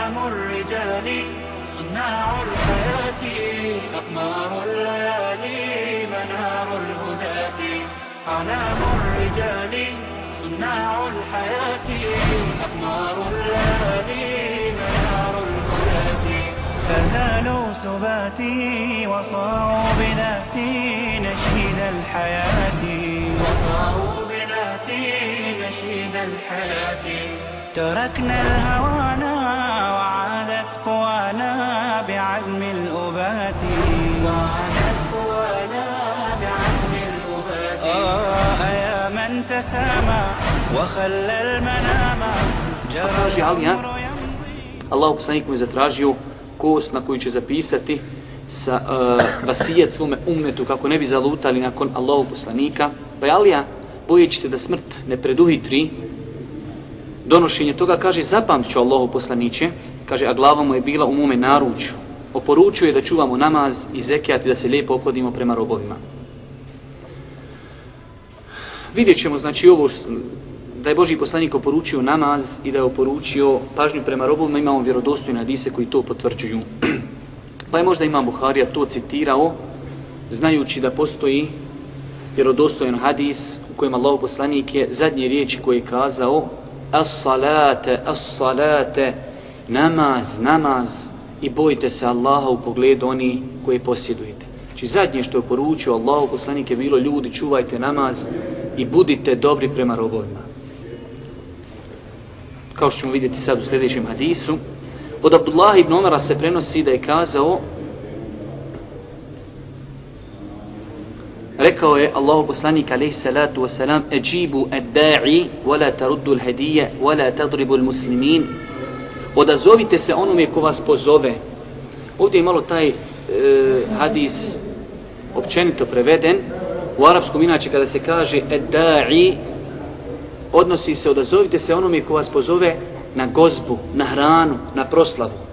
أعلام الرجال صناع الحياة أقمار الليالي منار الهداة. أعلام الرجال صناع الحياة أقمار الليالي منار الهداة. فزالوا سباتي وصاروا بذاتي نشيد الحياة. وصاروا بذاتي نشيد الحياة. تركنا الهوانا وعادت قوانا بعزم الأبات وعادت قوانا بعزم الأبات آه يا من تسامى وخلى المنام Traži Alija, Allah poslanik mu je zatražio kost na koju će zapisati sa uh, vasijet svome ummetu kako ne bi zalutali nakon Allahog poslanika. Pa je Alija, bojeći se da smrt ne preduhitri, donošenje toga kaže zapamtit ću Allahu poslaniće, kaže a glava mu je bila u mome naručju. Oporučuje je da čuvamo namaz i zekijat i da se lijepo obhodimo prema robovima. Vidjet ćemo, znači, ovo da je Boži poslanik oporučio namaz i da je oporučio pažnju prema robovima, imamo vjerodostojne hadise koji to potvrđuju. pa je možda imam Buharija to citirao, znajući da postoji vjerodostojen hadis u kojem Allah poslanik je zadnje riječi koje je kazao As-salate, as-salate, namaz, namaz i bojite se Allaha u pogledu oni koje posjedujete. Znači zadnje što je poručio Allahu poslanik je bilo ljudi čuvajte namaz i budite dobri prema robovima kao što ćemo vidjeti sad u sljedećem hadisu. Od Abdullah ibn Omara se prenosi da je kazao Rekao je Allahu poslanik alejhi salatu vesselam "Ejibu ad-da'i wa la taruddu al-hadiyya wa la tadribu al-muslimin. Odazovite se onome ko vas pozove. Ovdje je malo taj e, hadis općenito preveden. U arapskom inače kada se kaže ad-da'i odnosi se, odazovite se onome ko vas pozove na gozbu, na hranu, na proslavu.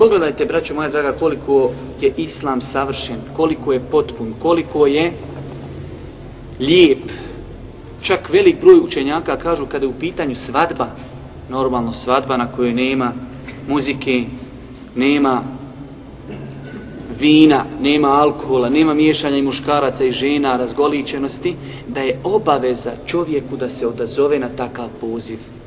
Pogledajte, braćo moja draga, koliko je islam savršen, koliko je potpun, koliko je lijep. Čak velik broj učenjaka kažu kada je u pitanju svadba, normalno svadba na kojoj nema muzike, nema vina, nema alkohola, nema miješanja i muškaraca i žena, razgoličenosti, da je obaveza čovjeku da se odazove na takav poziv.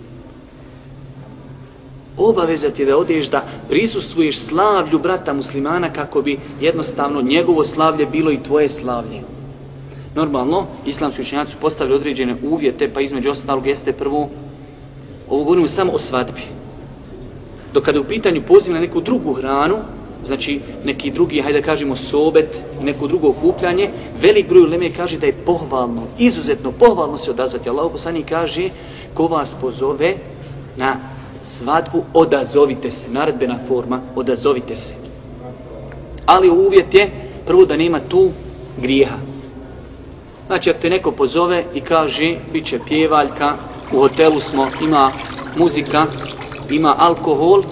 Obaveza ti da odeš da prisustvuješ slavlju brata muslimana kako bi jednostavno njegovo slavlje bilo i tvoje slavlje. Normalno, islamski učenjaci su postavili određene uvjete, pa između ostalog jeste prvo, ovo govorimo samo o svadbi. Dok kada je u pitanju poziv na neku drugu hranu, znači neki drugi, hajde da kažemo sobet, neko drugo okupljanje, velik broj uleme kaže da je pohvalno, izuzetno pohvalno se odazvati. Allah poslani kaže, ko vas pozove na svadbu, odazovite se, naredbena forma, odazovite se. Ali uvjet je, prvo da nema tu grijeha. Znači, ako te neko pozove i kaže, bit će pjevaljka, u hotelu smo, ima muzika, ima alkohol,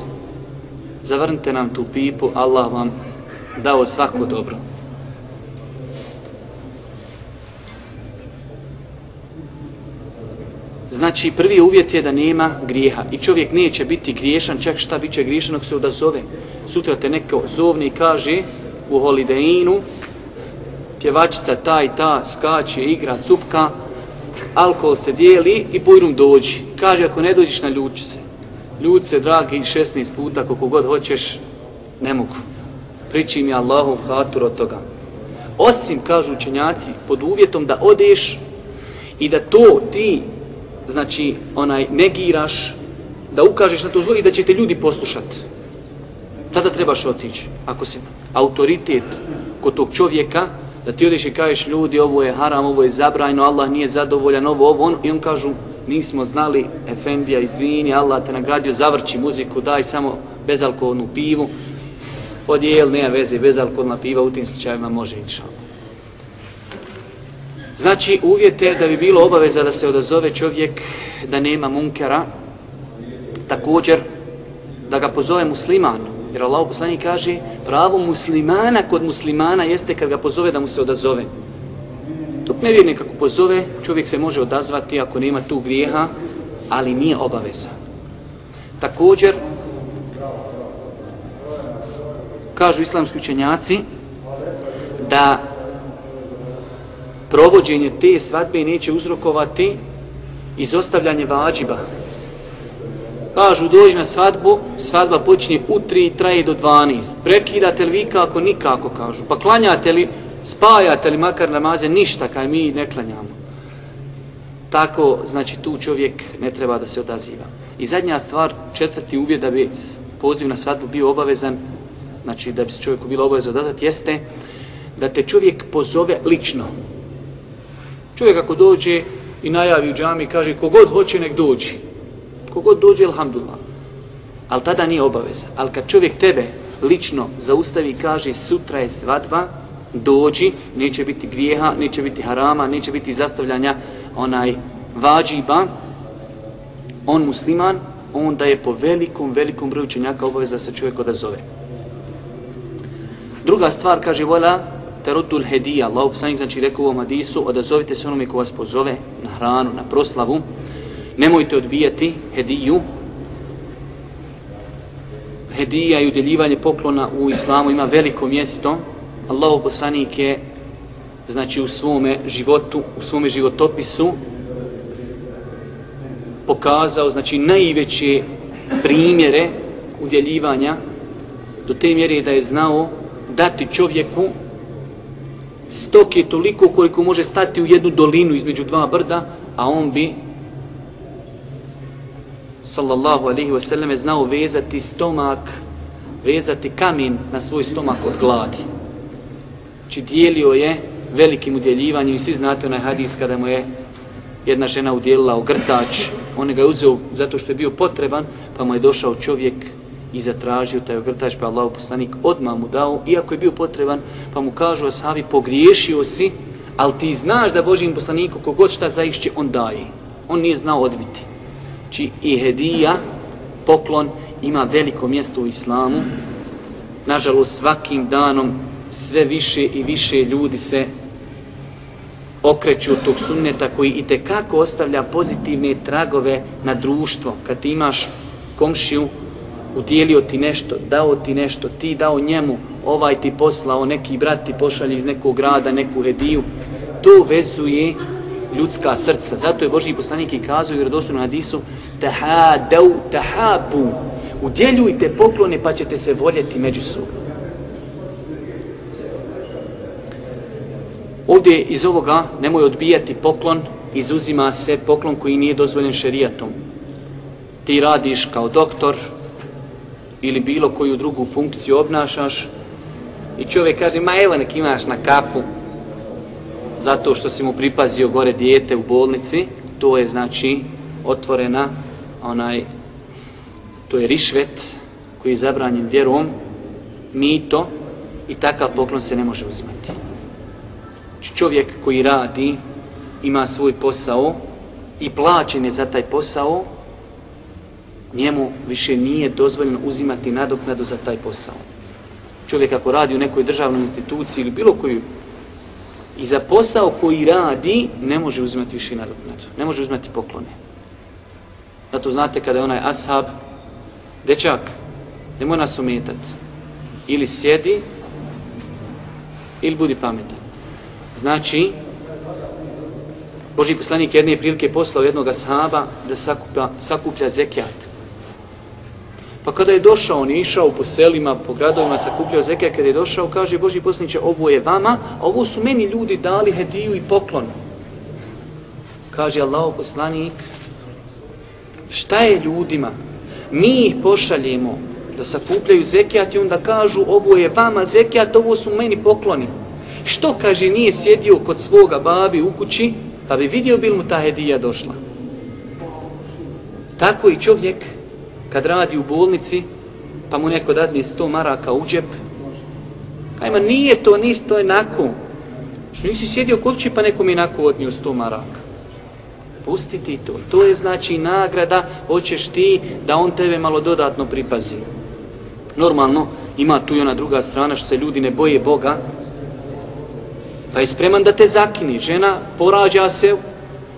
zavrnite nam tu pipu, Allah vam dao svako dobro. Znači, prvi uvjet je da nema grijeha. I čovjek neće biti griješan, čak šta bit će griješan ako se odazove. Sutra te neko zovne i kaže u holidejinu, pjevačica ta i ta skače, igra, cupka, alkohol se dijeli i bujrum dođi. Kaže, ako ne dođiš na ljuću se ljud se, dragi, 16 puta, koliko god hoćeš, ne mogu. Priči mi Allahov hatur od toga. Osim, kažu učenjaci, pod uvjetom da odeš i da to ti, znači, onaj, negiraš, da ukažeš na to zlo i da će te ljudi poslušati. Tada trebaš otići. Ako si autoritet kod tog čovjeka, da ti odeš i kažeš ljudi, ovo je haram, ovo je zabrajno, Allah nije zadovoljan, ovo, ovo, on, i on kažu, nismo znali, Efendija, izvini, Allah te nagradio, zavrči muziku, daj samo bezalkoholnu pivu, podijel, nema veze, bezalkoholna piva, u tim slučajima može inša. Znači, uvjet je da bi bilo obaveza da se odazove čovjek, da nema munkera, također da ga pozove musliman. Jer Allah poslani kaže, pravo muslimana kod muslimana jeste kad ga pozove da mu se odazove. Dok vidi kako pozove, čovjek se može odazvati ako nema tu grijeha, ali nije obaveza. Također, kažu islamski učenjaci, da provođenje te svadbe neće uzrokovati izostavljanje vađiba. Kažu, dođi na svadbu, svadba počinje u 3 i traje do 12. Prekidate li vi kako? Nikako, kažu. Pa klanjate li, spajate li makar namaze? Ništa, kaj mi ne klanjamo. Tako, znači, tu čovjek ne treba da se odaziva. I zadnja stvar, četvrti uvjet da bi poziv na svadbu bio obavezan, znači da bi se čovjeku bilo obavezno odazvati, jeste da te čovjek pozove lično. Čovjek ako dođe i najavi u džami, kaže kogod hoće nek dođi. Kogod dođe, alhamdulillah. Ali tada nije obaveza. Ali kad čovjek tebe lično zaustavi i kaže sutra je svadba, dođi, neće biti grijeha, neće biti harama, neće biti zastavljanja onaj vađiba, on musliman, onda je po velikom, velikom broju učenjaka obaveza se čovjek odazove. Druga stvar, kaže vola, terodul hedija, Allah poslanik znači rekao u ovom hadisu, odazovite se onome ko vas pozove na hranu, na proslavu, nemojte odbijati hediju, hedija i udjeljivanje poklona u islamu ima veliko mjesto, Allah poslanik je znači u svome životu, u svome životopisu pokazao znači najveće primjere udjeljivanja do te mjere da je znao dati čovjeku stoke toliko koliko može stati u jednu dolinu između dva brda, a on bi sallallahu alaihi wasallam znao vezati stomak, vezati kamen na svoj stomak od gladi. Či dijelio je velikim udjeljivanjem i svi znate onaj hadis kada mu je jedna žena udjelila ogrtač, on ga je uzeo zato što je bio potreban, pa mu je došao čovjek i zatražio taj ogrtač, pa Allah poslanik odmah mu dao, iako je bio potreban, pa mu kažu ashabi, pogriješio si, ali ti znaš da Božijim poslaniku kogod šta zaišće, on daje. On nije znao odbiti. Či i hedija, poklon, ima veliko mjesto u islamu. Nažalost, svakim danom sve više i više ljudi se okreću tog sunneta koji i kako ostavlja pozitivne tragove na društvo. Kad ti imaš komšiju udjelio ti nešto, dao ti nešto, ti dao njemu, ovaj ti poslao, neki brat ti pošalje iz nekog grada, neku hediju, to vezuje ljudska srca. Zato je Boži poslanik i kazao u radosnom hadisu tahadau tahabu udjeljujte poklone pa ćete se voljeti među sobom. Ovdje iz ovoga nemoj odbijati poklon, izuzima se poklon koji nije dozvoljen šerijatom. Ti radiš kao doktor, ili bilo koju drugu funkciju obnašaš i čovjek kaže, ma evo nek imaš na kafu zato što si mu pripazio gore dijete u bolnici, to je znači otvorena onaj to je rišvet koji je zabranjen vjerom mito i takav poklon se ne može uzimati. Znači, čovjek koji radi ima svoj posao i plaćen je za taj posao njemu više nije dozvoljeno uzimati nadoknadu za taj posao. Čovjek ako radi u nekoj državnoj instituciji ili bilo koju i za posao koji radi ne može uzimati više nadoknadu. Ne može uzimati poklone. Zato znate kada je onaj ashab dečak, nemoj nas umetat. Ili sjedi ili budi pametan. Znači, Boži poslanik jedne prilike poslao jednog ashaba da sakuplja, sakuplja zekijat. Pa kada je došao, on je išao po selima, po gradovima, sakupljao zeke, kada je došao, kaže Boži poslaniće, ovo je vama, a ovo su meni ljudi dali hediju i poklon. Kaže Allah poslanik, šta je ljudima? Mi ih pošaljemo da sakupljaju zekijat i onda kažu, ovo je vama zekijat, ovo su meni pokloni. Što, kaže, nije sjedio kod svoga babi u kući, pa bi vidio bil mu ta hedija došla. Tako i čovjek, kad radi u bolnici, pa mu neko dadne 100 maraka u džep, pa ajma nije to, ništa, to je nako. Što nisi sjedio kod će pa neko mi nako odnio 100 maraka. Pusti ti to. To je znači nagrada, hoćeš ti da on tebe malo dodatno pripazi. Normalno, ima tu i ona druga strana što se ljudi ne boje Boga, pa je spreman da te zakini. Žena porađa se,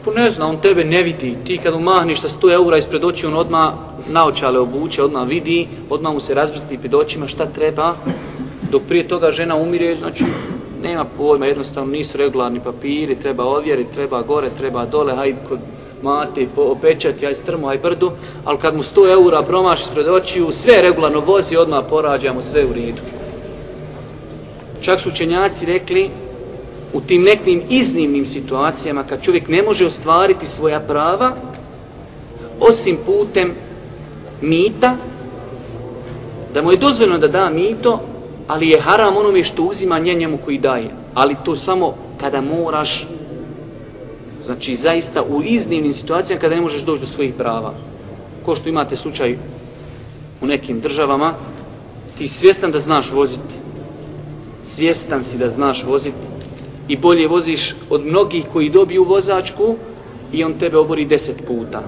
pa ne zna, on tebe ne vidi. Ti kad umahniš sa 100 eura ispred oči, on odmah naočale obuče, odmah vidi, odmah mu se razbrsti pred očima šta treba, dok prije toga žena umire, znači nema pojma, jednostavno nisu regularni papiri, treba ovjeriti, treba gore, treba dole, hajde kod mati, opečati, aj strmo, aj brdu, ali kad mu 100 eura promaši spred očiju, sve regularno vozi, odmah porađamo, sve u redu. Čak su učenjaci rekli, u tim nekim iznimnim situacijama, kad čovjek ne može ostvariti svoja prava, osim putem mita, da mu je dozvoljeno da da mito, ali je haram onome što uzima njemu koji daje. Ali to samo kada moraš, znači zaista u iznimnim situacijama kada ne možeš doći do svojih prava. Ko što imate slučaj u nekim državama, ti svjestan da znaš voziti, svjestan si da znaš voziti i bolje voziš od mnogih koji dobiju vozačku i on tebe obori deset puta.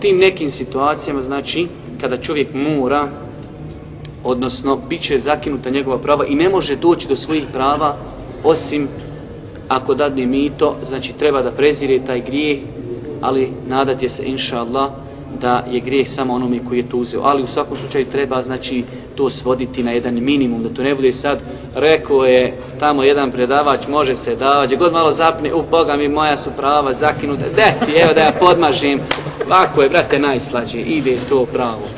Tim nekim situacijama, znači, kada čovjek mora, odnosno, bit će zakinuta njegova prava i ne može doći do svojih prava, osim ako dadne mito, znači treba da prezire taj grijeh, ali nadat je se, inša Allah, da je grijeh samo onome koji je to uzeo. Ali u svakom slučaju treba znači to svoditi na jedan minimum, da to ne bude sad, rekao je tamo jedan predavač, može se davati, god malo zapne, u Boga mi moja su prava zakinuta, de ti, evo da ja podmažim, ovako je, brate, najslađe, ide to pravo.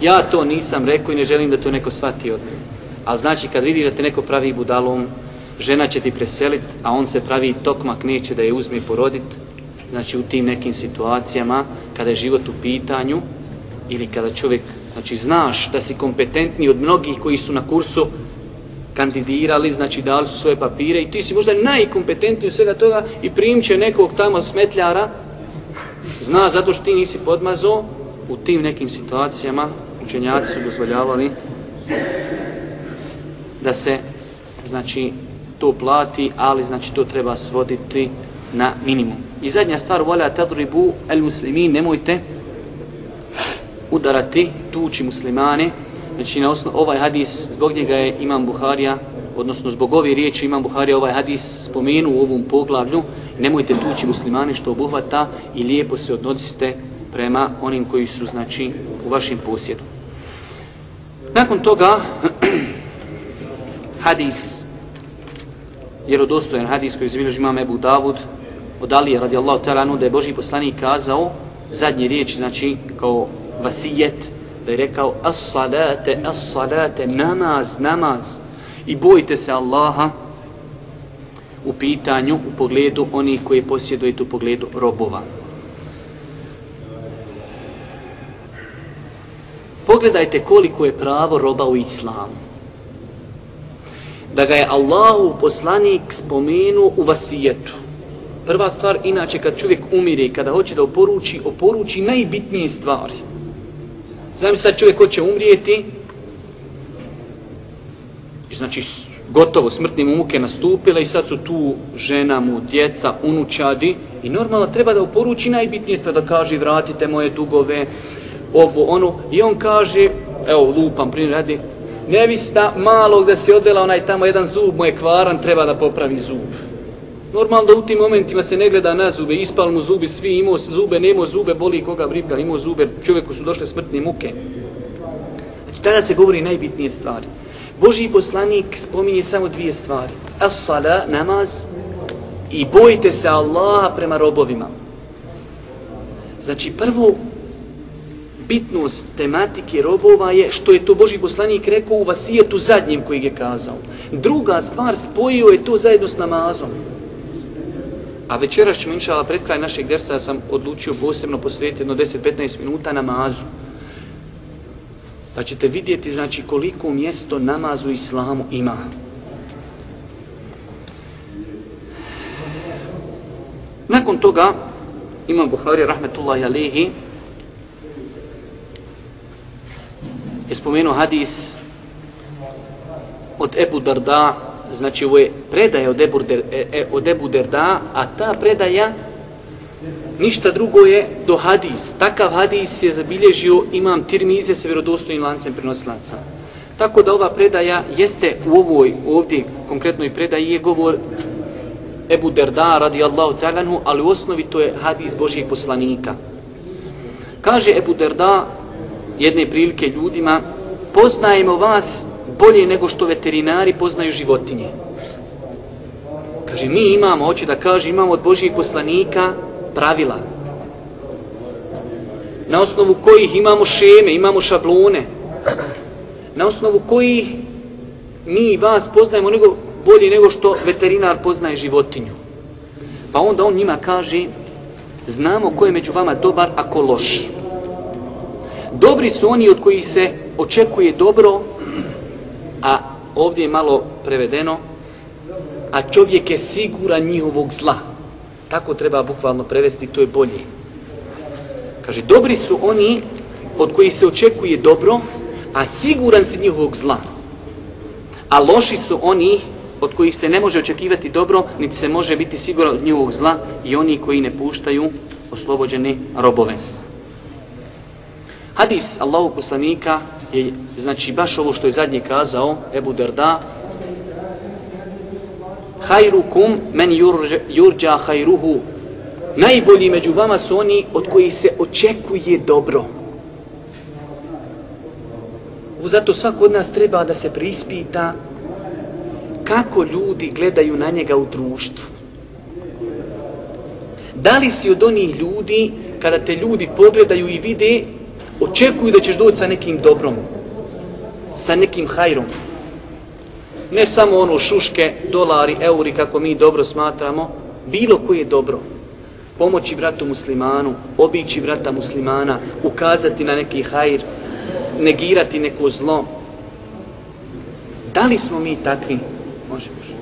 Ja to nisam rekao i ne želim da to neko shvati od mene. A znači kad vidi da te neko pravi budalom, žena će ti preselit, a on se pravi tokmak, neće da je uzme i porodit, znači u tim nekim situacijama, kada je život u pitanju, ili kada čovjek, znači znaš da si kompetentni od mnogih koji su na kursu kandidirali, znači dali su svoje papire i ti si možda najkompetentniji u svega toga i primit će nekog tamo smetljara, zna zato što ti nisi podmazo, u tim nekim situacijama učenjaci su dozvoljavali da se znači to plati, ali znači to treba svoditi na minimum. I zadnja stvar, vola tadribu el muslimin, nemojte udarati, tuči muslimane. Znači, na osnovu ovaj hadis, zbog njega je Imam Buharija, odnosno zbog ove riječi Imam Buharija ovaj hadis spomenu u ovom poglavlju, nemojte tući muslimane što obuhvata i lijepo se odnosite prema onim koji su, znači, u vašim posjedu. Nakon toga, hadis, vjerodostojen hadis koji izbilježi imam Ebu Davud, od Alije radijallahu ta'ala anu da je Boži poslanik kazao zadnje riječi, znači kao vasijet, da je rekao as-salate, as-salate, namaz, namaz i bojite se Allaha u pitanju, u pogledu onih koji posjedujete u pogledu robova. Pogledajte koliko je pravo roba u islamu. Da ga je Allahu poslanik spomenuo u vasijetu. Prva stvar, inače, kad čovjek umire i kada hoće da oporuči, oporuči najbitnije stvari. Znam sad čovjek hoće umrijeti, i znači gotovo smrtne muke nastupile i sad su tu žena mu, djeca, unučadi i normalno treba da oporuči najbitnije stvari, da kaže vratite moje dugove, ovo, ono, i on kaže, evo, lupam, primjer radi, nevista malog da se odvela onaj tamo jedan zub, mu je kvaran, treba da popravi zub. Normalno da u tim momentima se ne gleda na zube, ispal mu zubi, svi imao zube, nemao zube, boli koga briga, imao zube, čovjeku su došle smrtne muke. Znači, tada se govori najbitnije stvari. Boži poslanik spominje samo dvije stvari. As-sala, namaz, i bojite se Allaha prema robovima. Znači, prvo, bitnost tematike robova je što je to Boži poslanik rekao u vasijetu zadnjem koji je kazao. Druga stvar, spojio je to zajedno s namazom. A večeras ćemo inšala pred kraj našeg dersa, sam odlučio posebno posvetiti jedno 10-15 minuta namazu. Pa ćete vidjeti znači koliko mjesto namazu islamu ima. Nakon toga, imam Buhari, rahmetullahi alihi, je spomenuo hadis od Ebu Darda, znači ovo je predaja od Ebu, Der, e, e, od Ebu Derda, a ta predaja ništa drugo je do hadis. Takav hadis je zabilježio imam tirmize sa vjerodostojnim lancem prenosilaca. Tako da ova predaja jeste u ovoj, ovdje konkretnoj predaji je govor Ebu Derda radi Allahu talanhu, ali u osnovi to je hadis Božijeg poslanika. Kaže Ebu Derda jedne prilike ljudima, poznajemo vas bolje nego što veterinari poznaju životinje. Kaže, mi imamo, hoće da kaže, imamo od Božijeg poslanika pravila. Na osnovu kojih imamo šeme, imamo šablone. Na osnovu kojih mi vas poznajemo nego, bolje nego što veterinar poznaje životinju. Pa onda on njima kaže, znamo ko je među vama dobar, a ko loš. Dobri su oni od kojih se očekuje dobro, a ovdje je malo prevedeno, a čovjek je siguran njihovog zla. Tako treba bukvalno prevesti, to je bolje. Kaže, dobri su oni od kojih se očekuje dobro, a siguran si njihovog zla. A loši su oni od kojih se ne može očekivati dobro, niti se može biti siguran od njihovog zla i oni koji ne puštaju oslobođene robove. Hadis Allahu poslanika je znači baš ovo što je zadnji kazao Ebu Derda Hajrukum men yurja hajruhu Najbolji među vama su oni od kojih se očekuje dobro. Zato svako od nas treba da se prispita kako ljudi gledaju na njega u društvu. Da li si od onih ljudi, kada te ljudi pogledaju i vide, očekuju da ćeš doći sa nekim dobrom, sa nekim hajrom. Ne samo ono šuške, dolari, euri, kako mi dobro smatramo, bilo koje dobro. Pomoći bratu muslimanu, obići brata muslimana, ukazati na neki hajr, negirati neko zlo. Da li smo mi takvi? Može, može.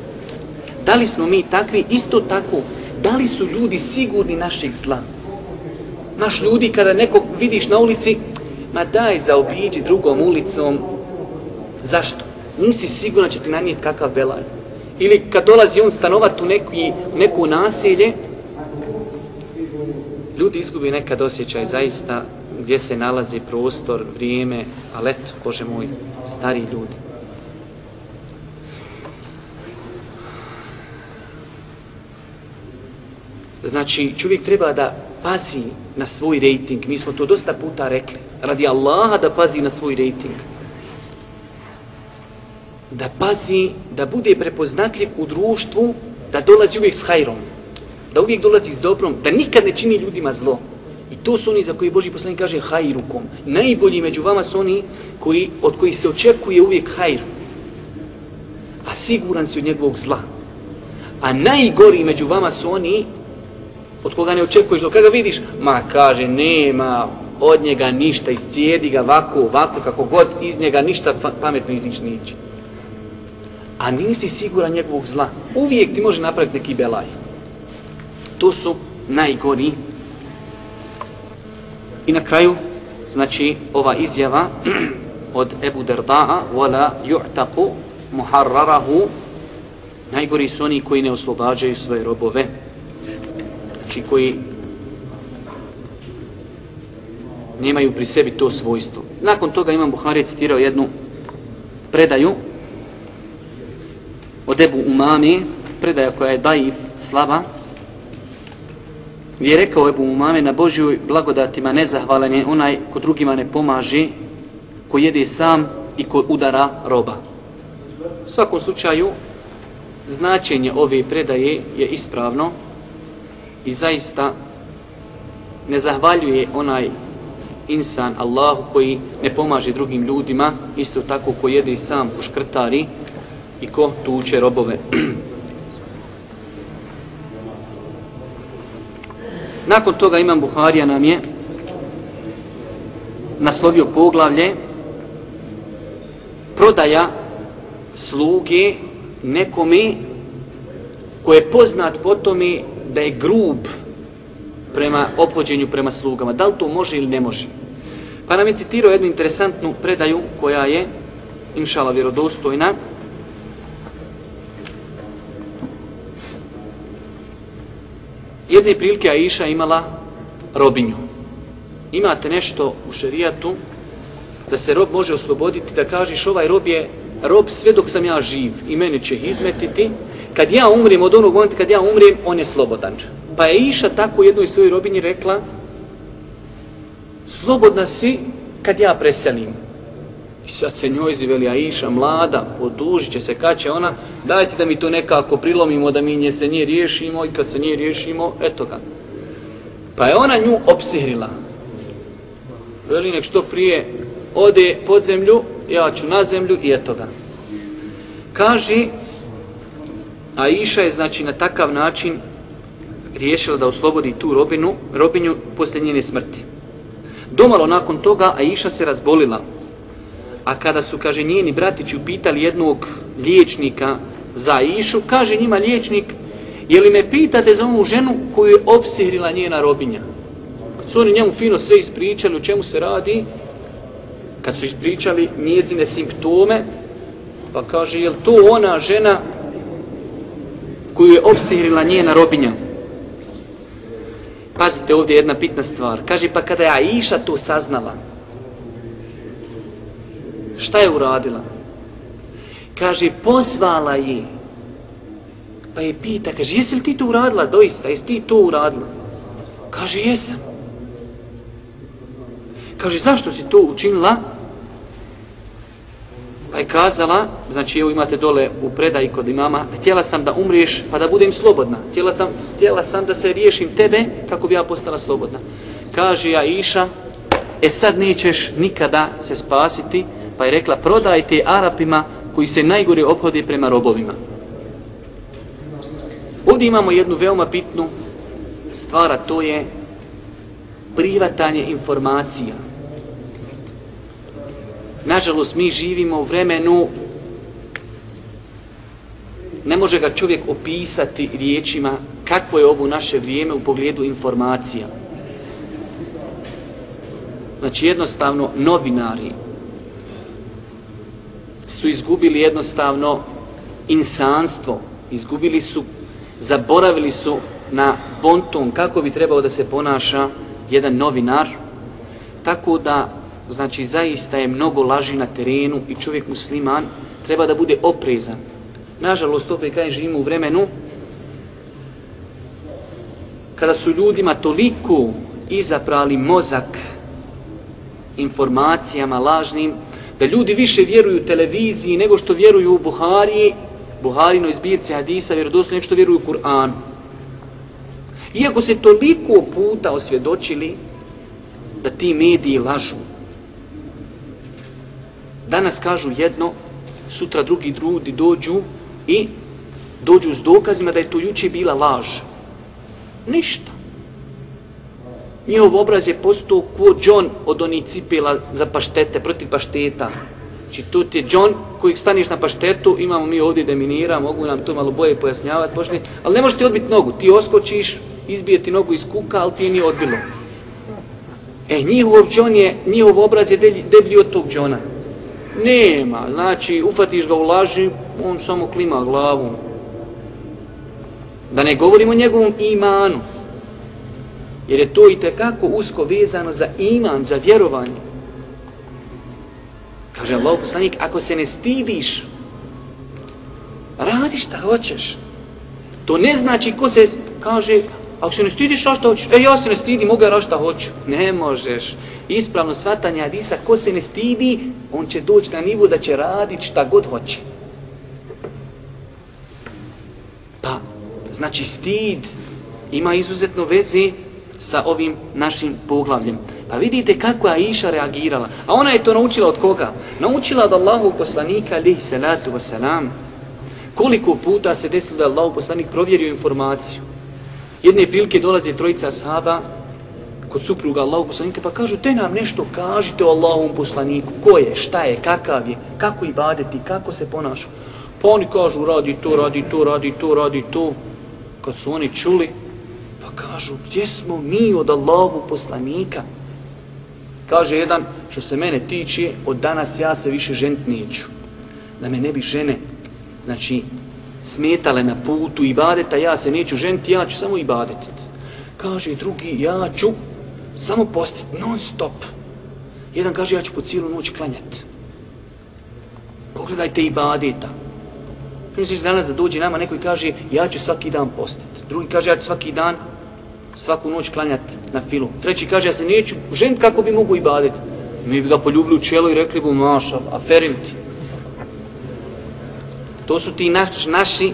Da li smo mi takvi? Isto tako, da li su ljudi sigurni naših zla? Naš ljudi, kada nekog vidiš na ulici, ma daj zaobiđi drugom ulicom. Zašto? Nisi siguran će ti nanijeti kakav belaj. Ili kad dolazi on stanovat u neki, neku naselje, ljudi izgubi nekad osjećaj zaista gdje se nalazi prostor, vrijeme, ali eto, Bože moj, stari ljudi. Znači, čovjek treba da pazi na svoj rejting. Mi smo to dosta puta rekli. Radi Allaha da pazi na svoj rejting. Da pazi, da bude prepoznatljiv u društvu, da dolazi uvijek s hajrom. Da uvijek dolazi s dobrom, da nikad ne čini ljudima zlo. I to su oni za koji Boži poslanik kaže hajrukom. Najbolji među vama su oni koji, od kojih se očekuje uvijek hajr. A siguran si od njegovog zla. A najgori među vama su oni od koga ne očekuješ, od kada vidiš, ma kaže, nema od njega ništa, iscijedi ga ovako, ovako, kako god, iz njega ništa pametno izniš niće. A nisi siguran njegovog zla. Uvijek ti može napraviti neki belaj. To su najgori. I na kraju, znači, ova izjava od Ebu Derda'a, wala يُعْتَقُ مُحَرَّرَهُ najgori su oni koji ne oslobađaju svoje robove znači koji nemaju pri sebi to svojstvo. Nakon toga imam Buharije citirao jednu predaju od Ebu Umami, predaja koja je daif slaba, gdje je rekao Ebu Umami na Božjoj blagodatima nezahvalan je onaj ko drugima ne pomaže, ko jede sam i ko udara roba. U svakom slučaju, značenje ove predaje je ispravno, i zaista ne zahvaljuje onaj insan Allahu koji ne pomaže drugim ljudima, isto tako ko jede sam po škrtari i ko tuče robove. Nakon toga imam Buharija nam je naslovio poglavlje prodaja sluge nekome ko je poznat po tome da je grub prema opođenju prema slugama. Da li to može ili ne može? Pa nam je citirao jednu interesantnu predaju koja je, inšala, vjerodostojna. Jedne prilike Aisha imala robinju. Imate nešto u šerijatu da se rob može osloboditi, da kažeš ovaj rob je rob sve dok sam ja živ i mene će izmetiti, kad ja umrem, od onog momenta kad ja umrem, on je slobodan. Pa je Iša tako jednoj svojoj robinji rekla, slobodna si kad ja preselim. I sad se njoj ziveli Aisha, mlada, odužit će se, kad će ona, dajte da mi to nekako prilomimo, da mi nje se nje riješimo i kad se nje riješimo, eto ga. Pa je ona nju opsihrila. Veli nek što prije ode pod zemlju, ja ću na zemlju i eto ga. A Aisha je znači na takav način riješila da oslobodi tu robinu, robinju poslije njene smrti. Domalo nakon toga Aisha se razbolila. A kada su, kaže, njeni bratići upitali jednog liječnika za Išu, kaže njima liječnik, je li me pitate za onu ženu koju je opsihrila njena robinja? Kad su oni njemu fino sve ispričali o čemu se radi, kad su ispričali njezine simptome, pa kaže, je to ona žena koju je opsihrila njena robinja? Pazite ovdje jedna bitna stvar. Kaže, pa kada je Aisha to saznala, šta je uradila? Kaže, pozvala je. Pa je pita, kaže, jesi li ti to uradila doista? Jesi ti to uradila? Kaže, jesam. Kaže, zašto si to učinila? Pa je kazala, znači evo imate dole u predaji kod imama, htjela sam da umriješ pa da budem slobodna. Htjela sam, htjela sam da se riješim tebe kako bi ja postala slobodna. Kaže ja iša, e sad nećeš nikada se spasiti, pa je rekla prodajte Arapima koji se najgore obhode prema robovima. Ovdje imamo jednu veoma bitnu stvar, to je privatanje informacija. Nažalost, mi živimo u vremenu ne može ga čovjek opisati riječima kakvo je ovo naše vrijeme u pogledu informacija. Znači, jednostavno, novinari su izgubili jednostavno insanstvo, izgubili su, zaboravili su na bonton kako bi trebao da se ponaša jedan novinar, tako da znači zaista je mnogo laži na terenu i čovjek musliman treba da bude oprezan. Nažalost, opet kaj živimo u vremenu kada su ljudima toliko izaprali mozak informacijama lažnim, da ljudi više vjeruju televiziji nego što vjeruju u Buhariji, Buharinoj zbirci hadisa, vjerodosno nego što vjeruju u Kur'an. Iako se toliko puta osvjedočili da ti mediji lažu, Danas kažu jedno, sutra drugi drudi dođu i dođu s dokazima da je to juče bila laž. Ništa. Njihov obraz je postao kvo John od onih cipela za paštete, protiv pašteta. Znači tu ti je John koji staniš na paštetu, imamo mi ovdje deminira, mogu nam to malo boje pojasnjavati, počne, ali ne možeš ti odbiti nogu, ti oskočiš, izbije ti nogu iz kuka, ali ti nije odbilo. E, njihov John je, njihov obraz je deblji od tog Johna. Nema, znači ufatiš ga u laži, on samo klima glavom. Da ne govorimo o njegovom imanu. Jer je to i tekako usko vezano za iman, za vjerovanje. Kaže Allah poslanik, ako se ne stidiš, radi šta hoćeš. To ne znači ko se kaže, Ako se ne stidiš, a šta hoćeš? E, ja se ne stidi, mogu ja šta hoću. Ne možeš. Ispravno svatanje Hadisa, ko se ne stidi, on će doći na nivu da će raditi šta god hoće. Pa, znači stid ima izuzetno veze sa ovim našim poglavljem. Pa vidite kako je Aisha reagirala. A ona je to naučila od koga? Naučila od Allahu poslanika, alihi salatu wasalam. Koliko puta se desilo da je Allahu poslanik provjerio informaciju? Jedne prilike dolaze trojica ashaba kod supruga Allahu poslanika pa kažu te nam nešto kažite o Allahovom poslaniku. Ko je, šta je, kakav je, kako ibadeti, kako se ponaša. Pa oni kažu radi to, radi to, radi to, radi to. Kad su oni čuli, pa kažu gdje smo mi od Allahovu poslanika? Kaže jedan, što se mene tiče, od danas ja se više žent neću. Da me ne bi žene, znači, smetale na putu ibadeta, ja se neću ženiti, ja ću samo ibadetiti. Kaže drugi, ja ću samo postiti non stop. Jedan kaže, ja ću po cijelu noć klanjati. Pogledajte ibadeta. Misliš danas da dođe nama neko i kaže, ja ću svaki dan postiti. Drugi kaže, ja ću svaki dan, svaku noć klanjati na filu. Treći kaže, ja se neću ženiti kako bi mogu ibadeti. Mi bi ga poljubili u čelo i rekli bu, maša, aferim ti. To su ti naš, naši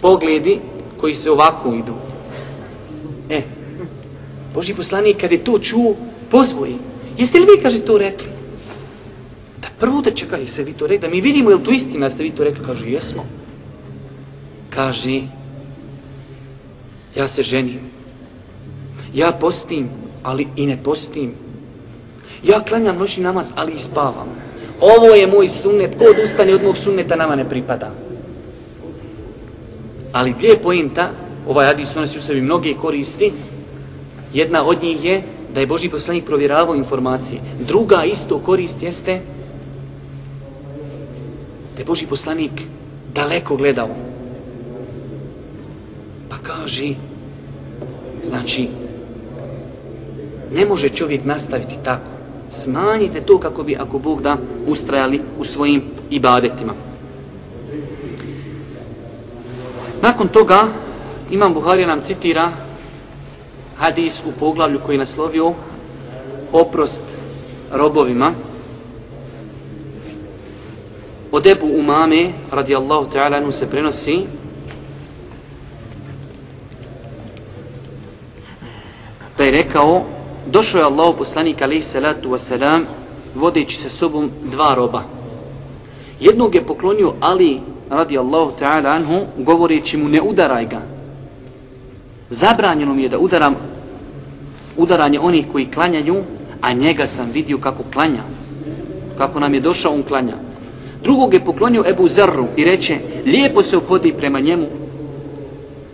pogledi koji se ovako idu. E, Boži poslanik kad je to čuo, pozvoji. Jeste li vi, kaže, to rekli? Da prvo da čekaj se vi to rekli? Da mi vidimo, je li to istina, ste vi to rekli? Kaže, jesmo. Kaže, ja se ženim. Ja postim, ali i ne postim. Ja klanjam noći namaz, ali i spavam. Ovo je moj sunnet, ko odustane od mog sunneta, nama ne pripada. Ali gdje je pojenta, ovaj hadis nosi u sebi mnoge koristi, jedna od njih je da je Boži poslanik provjeravao informacije. Druga isto korist jeste da je Boži poslanik daleko gledao. Pa kaže, znači, ne može čovjek nastaviti tako. Smanjite to kako bi, ako Bog da, ustrajali u svojim ibadetima. Nakon toga, Imam Buharija nam citira hadis u poglavlju koji je naslovio oprost robovima. Od Ebu Umame, radijallahu ta'ala, nu se prenosi da je rekao došao je Allah poslanik alaihi salatu wasalam vodeći sa sobom dva roba. Jednog je poklonio Ali radi Allahu ta'ala anhu govoreći mu ne udaraj ga. Zabranjeno mi je da udaram udaranje onih koji klanjaju, a njega sam vidio kako klanja. Kako nam je došao, on klanja. Drugog je poklonio Ebu Zerru i reče, lijepo se obhodi prema njemu,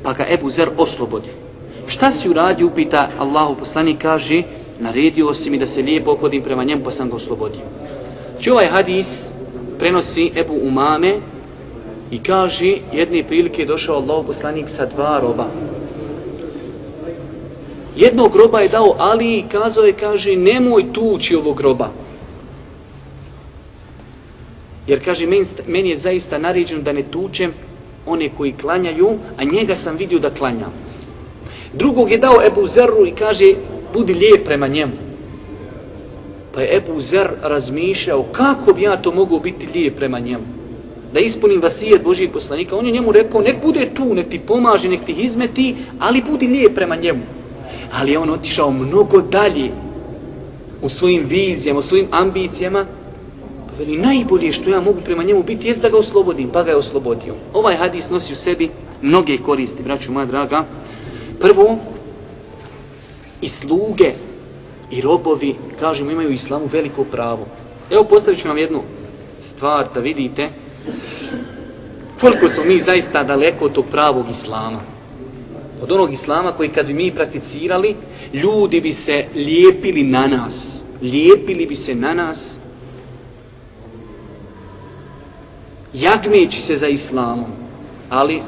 pa ga Ebu Zer oslobodi. Šta si uradio, upita Allahu poslanik, kaže, naredio si mi da se lijepo obhodim prema njemu, pa sam ga oslobodio. Či ovaj hadis prenosi Ebu Umame i kaže, jedne prilike je došao Allahu poslanik sa dva roba. Jednog groba je dao Ali i kazao je, kaže, nemoj tući ovog groba. Jer kaže, meni, meni je zaista naređeno da ne tučem one koji klanjaju, a njega sam vidio da klanjam. Drugog je dao Ebu Zerru i kaže, budi lijep prema njemu. Pa je Ebu Zer razmišljao, kako bi ja to mogao biti lijep prema njemu? Da ispunim vasijet Božijeg poslanika. On je njemu rekao, nek bude tu, nek ti pomaže, nek ti izmeti, ali budi lijep prema njemu. Ali je on otišao mnogo dalje u svojim vizijama, u svojim ambicijama. Pa veli, najbolje što ja mogu prema njemu biti, jest da ga oslobodim, pa ga je oslobodio. Ovaj hadis nosi u sebi mnoge koristi, braću moja draga. Prvo, i sluge i robovi, kažemo, imaju u islamu veliko pravo. Evo postavit ću vam jednu stvar da vidite koliko smo mi zaista daleko od tog pravog islama. Od onog islama koji kad bi mi prakticirali, ljudi bi se lijepili na nas. Lijepili bi se na nas. Jagmeći se za islamom. Ali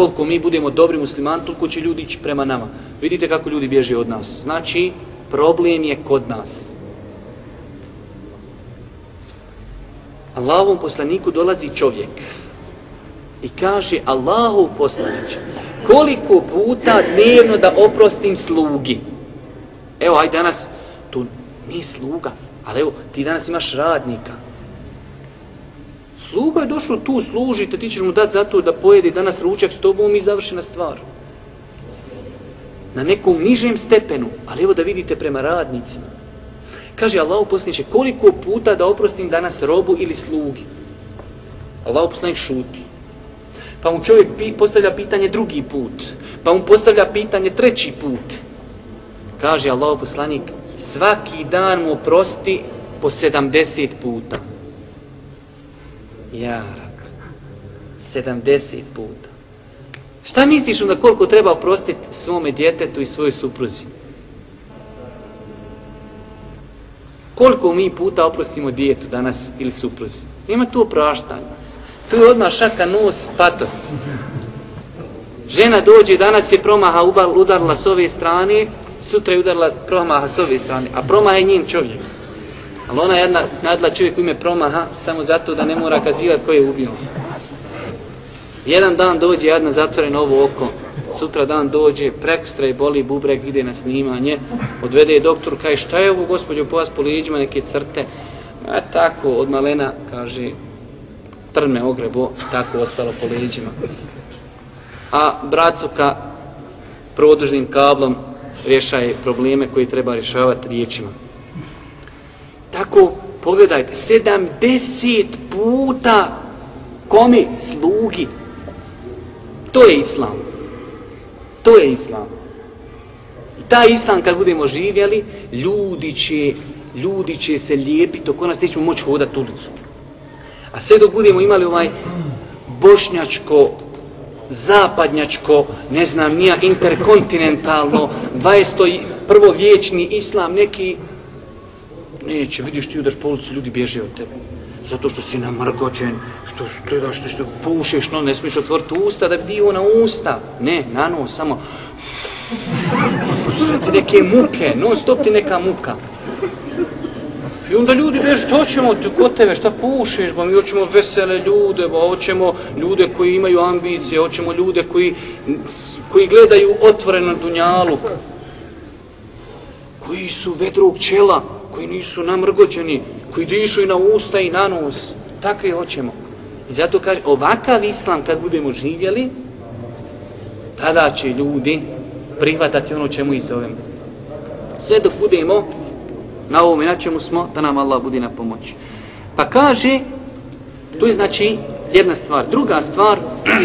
koliko mi budemo dobri muslimani, toliko će ljudi ići prema nama. Vidite kako ljudi bježe od nas. Znači, problem je kod nas. Allahovom poslaniku dolazi čovjek i kaže Allahov poslanić, koliko puta dnevno da oprostim slugi? Evo, aj danas, tu mi sluga, ali evo, ti danas imaš radnika. Sluga je došao tu, služite, ti ćeš mu dati zato da pojedi danas ručak s tobom i završena stvar na nekom nižem stepenu, ali evo da vidite prema radnicima. Kaže Allah poslaniče, koliko puta da oprostim danas robu ili slugi? Allah poslanik šuti. Pa mu čovjek postavlja pitanje drugi put. Pa mu postavlja pitanje treći put. Kaže Allah poslanik, svaki dan mu oprosti po 70 puta. Ja, rab, 70 puta. Šta misliš onda koliko treba oprostiti svome djetetu i svojoj supruzi? Koliko mi puta oprostimo djetu danas ili supruzi? Nema tu opraštanja. Tu je odmah šaka nos, patos. Žena dođe, danas je promaha udarila s ove strane, sutra je udarila promaha s ove strane, a promaha je njen čovjek. Ali ona jedna nadla čovjek u ime promaha, samo zato da ne mora kazivati ko je ubio. Jedan dan dođe jedna zatvoreno ovo oko, sutra dan dođe, prekustra je boli bubreg, ide na snimanje, odvede je doktor, kaže šta je ovo gospođo po vas po liđima, neke crte, a tako od malena, kaže, trme ogrebo, tako ostalo po liđima. A bracuka produžnim kablom rješaje probleme koji treba rješavati riječima. Tako, pogledajte, 70 puta kome? slugi. To je islam. To je islam. I taj islam kad budemo živjeli, ljudi će, ljudi će se lijepiti, dok nas nećemo moći hodati ulicu. A sve dok budemo imali ovaj bošnjačko, zapadnjačko, ne znam, nija interkontinentalno, 21. vječni islam, neki, neće, vidiš ti udaš po ulici, ljudi bježe od tebe. Zato što si namrgođen, što gledaš, što, što pušeš, no, ne smiješ otvoriti usta da bi dio na usta. Ne, na nos, samo... Sve ti neke muke, non stop ti neka muka. I onda ljudi već, što ćemo ti kod tebe, šta pušeš, ba mi hoćemo vesele ljude, ba hoćemo ljude koji imaju ambicije, hoćemo ljude koji, koji gledaju otvoreno dunjalu, koji su vedrog čela, koji nisu namrgođeni, koji dišu i na usta i na nos, takve hoćemo. I zato kaže, ovakav islam kad budemo živjeli, tada će ljudi prihvatati ono čemu i zovemo. Sve dok budemo na ovome na čemu smo, da nam Allah bude na pomoć. Pa kaže, to je znači jedna stvar. Druga stvar,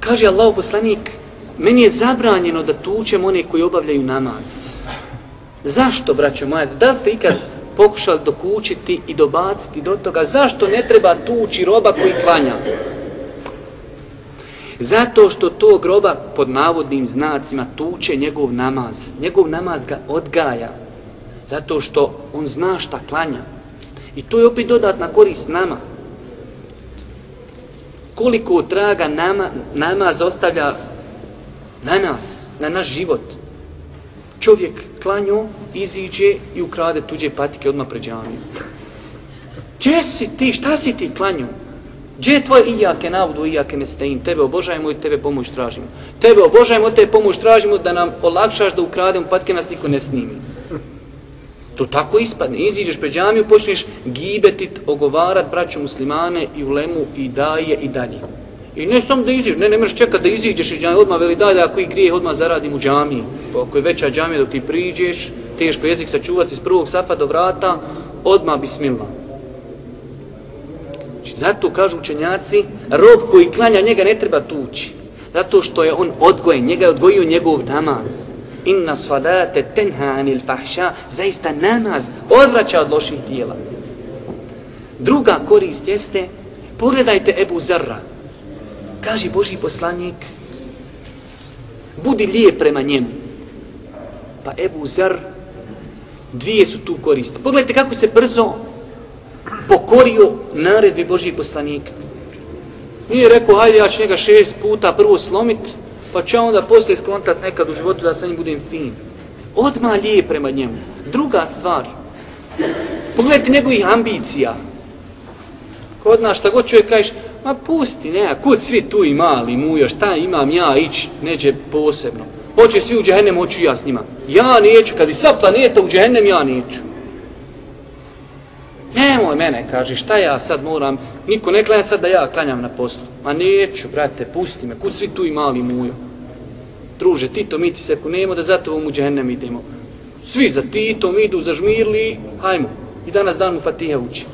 kaže Allah poslanik, meni je zabranjeno da tučem one koji obavljaju namaz. Zašto, braćo moja, da li ste ikad pokušali dokučiti i dobaciti do toga, zašto ne treba tući roba koji klanja? Zato što to groba pod navodnim znacima tuče njegov namaz. Njegov namaz ga odgaja. Zato što on zna šta klanja. I to je opet dodatna korist nama. Koliko traga nama, namaz ostavlja na nas, na naš život. Čovjek klanju, iziđe i ukrade tuđe patike odmah pred džamiju. Če si ti, šta si ti klanju? Gdje je tvoje ijake navodu, ijake nestein? Tebe obožajemo i tebe pomoć tražimo. Tebe obožajemo, tebe pomoć tražimo da nam olakšaš da ukrademo patke, nas niko ne snimi. To tako ispadne. Iziđeš pred džamiju, počneš gibetit, ogovarat braću muslimane i ulemu i daje i dalje. I ne samo da iziđeš, ne, ne možeš čekati da iziđeš iz džamije, odmah veli daj da ako i grijeh odmah zaradim u džamiji. Pa ako je veća džamija dok ti priđeš, teško jezik sačuvati iz prvog safa do vrata, odmah bismillah. Znači, zato kažu učenjaci, rob koji klanja njega ne treba tući. Zato što je on odgojen, njega je odgojio njegov namaz. Inna salate tenha anil fahša, zaista namaz odvraća od loših dijela. Druga korist jeste, pogledajte Ebu Zarra. Kaže Boži poslanik, budi lijep prema njemu. Pa Ebu Zar, dvije su tu koristi. Pogledajte kako se brzo pokorio naredbi Božih poslanika. Nije rekao, hajde ja ću njega šest puta prvo slomit, pa će onda poslije skontat nekad u životu da sa njim budem fin. Odmah lije prema njemu. Druga stvar, pogledajte njegovih ambicija. Kod nas šta god čovjek kažeš, ma pusti, ne, kud svi tu i mali mujo, šta imam ja ići, neće posebno. Hoće svi u džehennem, hoću ja s njima. Ja neću, kad bi sva planeta u džehennem, ja neću. Nemoj mene, kaže, šta ja sad moram, niko ne klanja sad da ja klanjam na poslu. Ma neću, brate, pusti me, kud svi tu i mali mujo. Druže, Tito, mi ti se kunemo da zato ovom u džehennem idemo. Svi za Tito, idu za žmirli, hajmo. I danas dan mu Fatiha uči.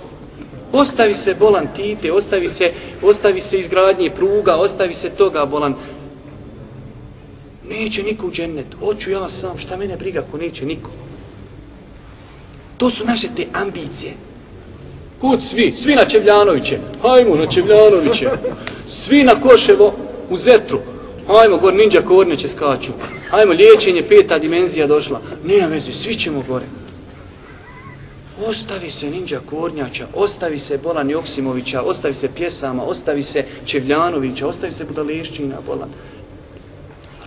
Ostavi se bolan Tite, ostavi se, ostavi se izgradnje pruga, ostavi se toga bolan. Neće niko u džennet, hoću ja sam, šta mene briga ko neće niko. To su naše te ambicije. Kud svi? Svi na Čevljanoviće. Hajmo na Čevljanoviće. Svi na Koševo u Zetru. Hajmo, gor ninja korne će skaču. Hajmo, liječenje, peta dimenzija došla. Nema veze, svi ćemo gore. Ostavi se ninja kornjača, ostavi se Bolan Joksimovića, ostavi se pjesama, ostavi se Čevljanovića, ostavi se Budalešćina, Bolan.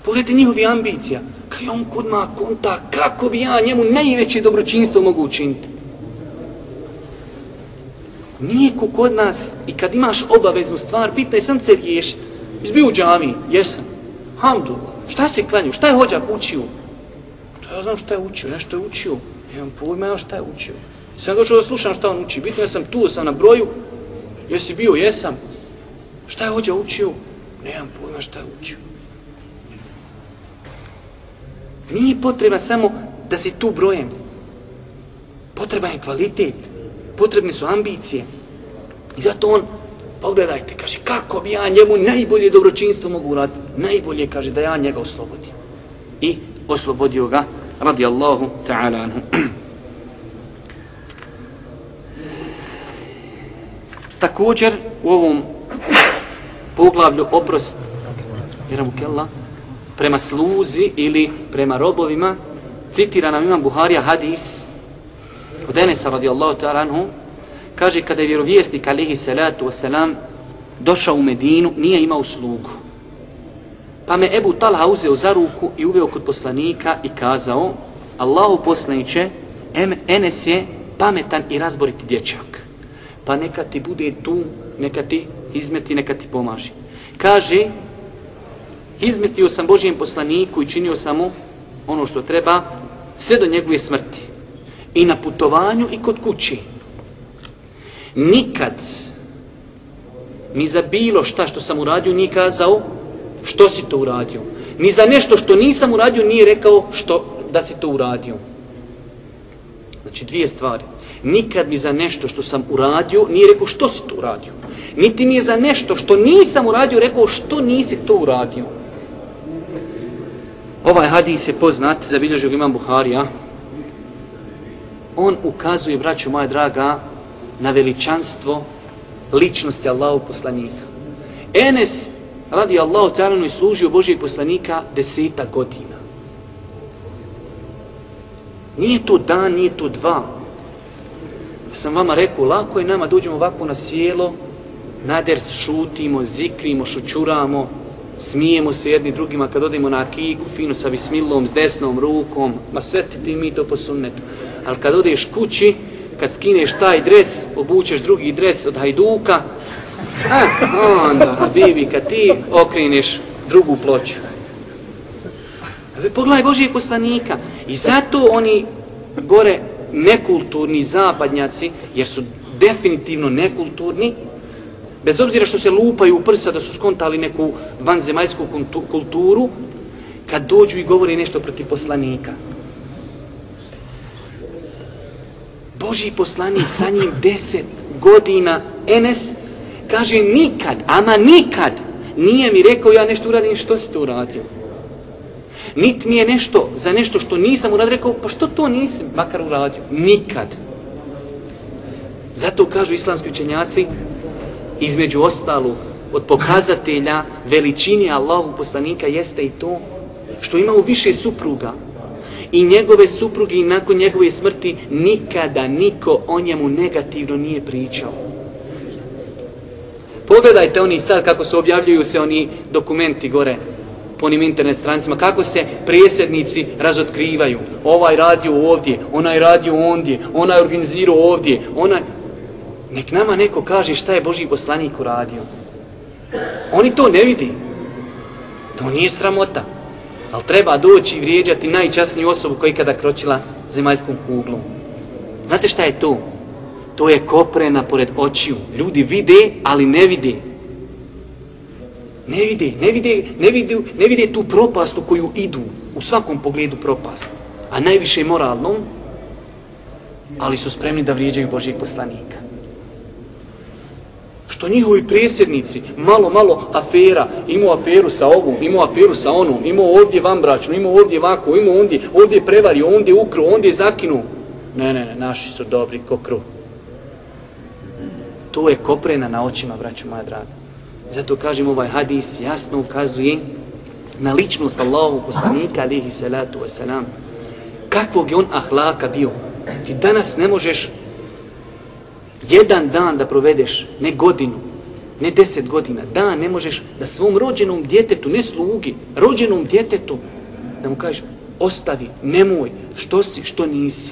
Pogledajte njihovi ambicija. Kaj on kod ma konta, kako bi ja njemu najveće dobročinstvo mogu učiniti? Nije ko kod nas i kad imaš obaveznu stvar, pitaj sam se riješiti. Izbio u džami, jesam. Hamdulillah. Šta se klanju? Šta je hođa učio? To ja znam šta je učio, nešto je učio. Nemam pojma ja šta je učio. Sam došao da slušam šta on uči. Bitno ja sam tu, sam na broju. Jesi bio, jesam. Šta je hođa učio? Nemam pojma šta je učio. Nije potreba samo da si tu brojem. Potreban je kvalitet. Potrebne su ambicije. I zato on, pa pogledajte, kaže, kako bi ja njemu najbolje dobročinstvo mogu uraditi? Najbolje, kaže, da ja njega oslobodim. I oslobodio ga, radi Allahu ta'ala anhu. Također, u ovom poglavlju oprost, vjeram prema sluzi ili prema robovima, citira nam imam Buharija hadis od Enesa radijallahu ta'ala anhu, kaže kada je vjerovjesnik alihi salatu wasalam došao u Medinu, nije imao slugu. Pa me Ebu Talha uzeo za ruku i uveo kod poslanika i kazao Allahu poslaniće, Enes je pametan i razboriti dječak. Pa neka ti bude tu, neka ti izmeti, neka ti pomaži. Kaže, izmetio sam Božijem poslaniku i činio sam mu ono što treba, sve do njegove smrti. I na putovanju i kod kući. Nikad mi za bilo šta što sam uradio nije kazao što si to uradio. Ni za nešto što nisam uradio nije rekao što da si to uradio. Znači dvije stvari. Nikad mi za nešto što sam uradio nije rekao što si to uradio. Niti mi je za nešto što nisam uradio rekao što nisi to uradio. Ovaj hadis je poznat, zabilježio imam Buharija. On ukazuje, braću moja draga, na veličanstvo ličnosti Allahu poslanika. Enes radi Allahu ta'ala i služio Božijeg poslanika deseta godina. Nije to dan, nije to dva. Sam vama rekao, lako je nama dođemo ovako na sjelo, naders šutimo, zikrimo, šučuramo, smijemo se jedni drugima kad odemo na akiku, fino sa bismilom, s desnom rukom, ma sve ti, ti mi to po sunnetu. Ali kad odeš kući, kad skineš taj dres, obučeš drugi dres od hajduka, a, onda, Habibi, kad ti okreneš drugu ploču. Pogledaj Božije poslanika. I zato oni gore nekulturni zapadnjaci, jer su definitivno nekulturni, bez obzira što se lupaju u prsa da su skontali neku vanzemaljsku kulturu, kad dođu i govori nešto protiv poslanika. Boži poslanik sa njim deset godina Enes kaže nikad, ama nikad nije mi rekao ja nešto uradim što si to uradio. Nit mi je nešto za nešto što nisam uradio rekao pa što to nisam makar uradio. Nikad. Zato kažu islamski učenjaci između ostalog od pokazatelja veličine Allahu poslanika jeste i to što imao više supruga i njegove supruge i nakon njegove smrti nikada niko o njemu negativno nije pričao. Pogledajte oni sad kako se objavljuju se oni dokumenti gore po onim internet stranicama, kako se prijesednici razotkrivaju. Ovaj radio ovdje, onaj radio ondje, onaj organizirao ovdje, onaj... Nek nama neko kaže šta je Boži poslanik uradio. Oni to ne vidi. To nije sramota. Ali treba doći i vrijeđati najčasniju osobu koja je ikada kročila zemaljskom kuglom. Znate šta je to? To je koprena pored očiju. Ljudi vide, ali ne vide. Ne vide, ne vide, ne vide, ne vide tu propast u koju idu. U svakom pogledu propast. A najviše moralnom, ali su spremni da vrijeđaju Božijeg poslanika što njihovi presjednici, malo, malo afera, imao aferu sa ovom, imao aferu sa onom, imao ovdje vanbračno, imao ovdje vako, imao ondje, ovdje prevari, ondje ukro, ondje zakinu. Ne, ne, ne, naši su dobri ko kru. To je koprena na očima, braću moja draga. Zato kažem ovaj hadis jasno ukazuje na ličnost Allahovog poslanika, alihi salatu wasalam. Kakvog je on ahlaka bio? Ti danas ne možeš jedan dan da provedeš, ne godinu, ne deset godina, dan ne možeš da svom rođenom djetetu, ne slugi, rođenom djetetu, da mu kažeš, ostavi, nemoj, što si, što nisi.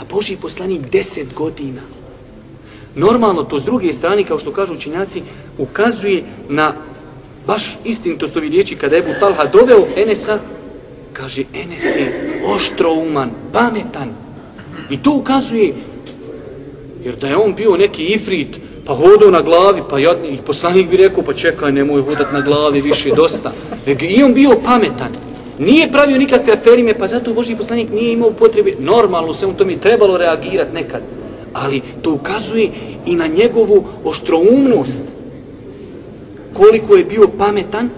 A Boži poslanik deset godina. Normalno, to s druge strane, kao što kažu učinjaci, ukazuje na baš istintost ovi riječi kada je Ebu Talha doveo Enesa, kaže, Enes je oštrouman, pametan. I to ukazuje, jer da je on bio neki ifrit, pa hodao na glavi, pa ja, i poslanik bi rekao, pa čekaj, nemoj hodat na glavi, više dosta. I on bio pametan. Nije pravio nikakve aferime, pa zato Boži poslanik nije imao potrebe. Normalno, sve to mi trebalo reagirati nekad. Ali to ukazuje i na njegovu oštroumnost. Koliko je bio pametan,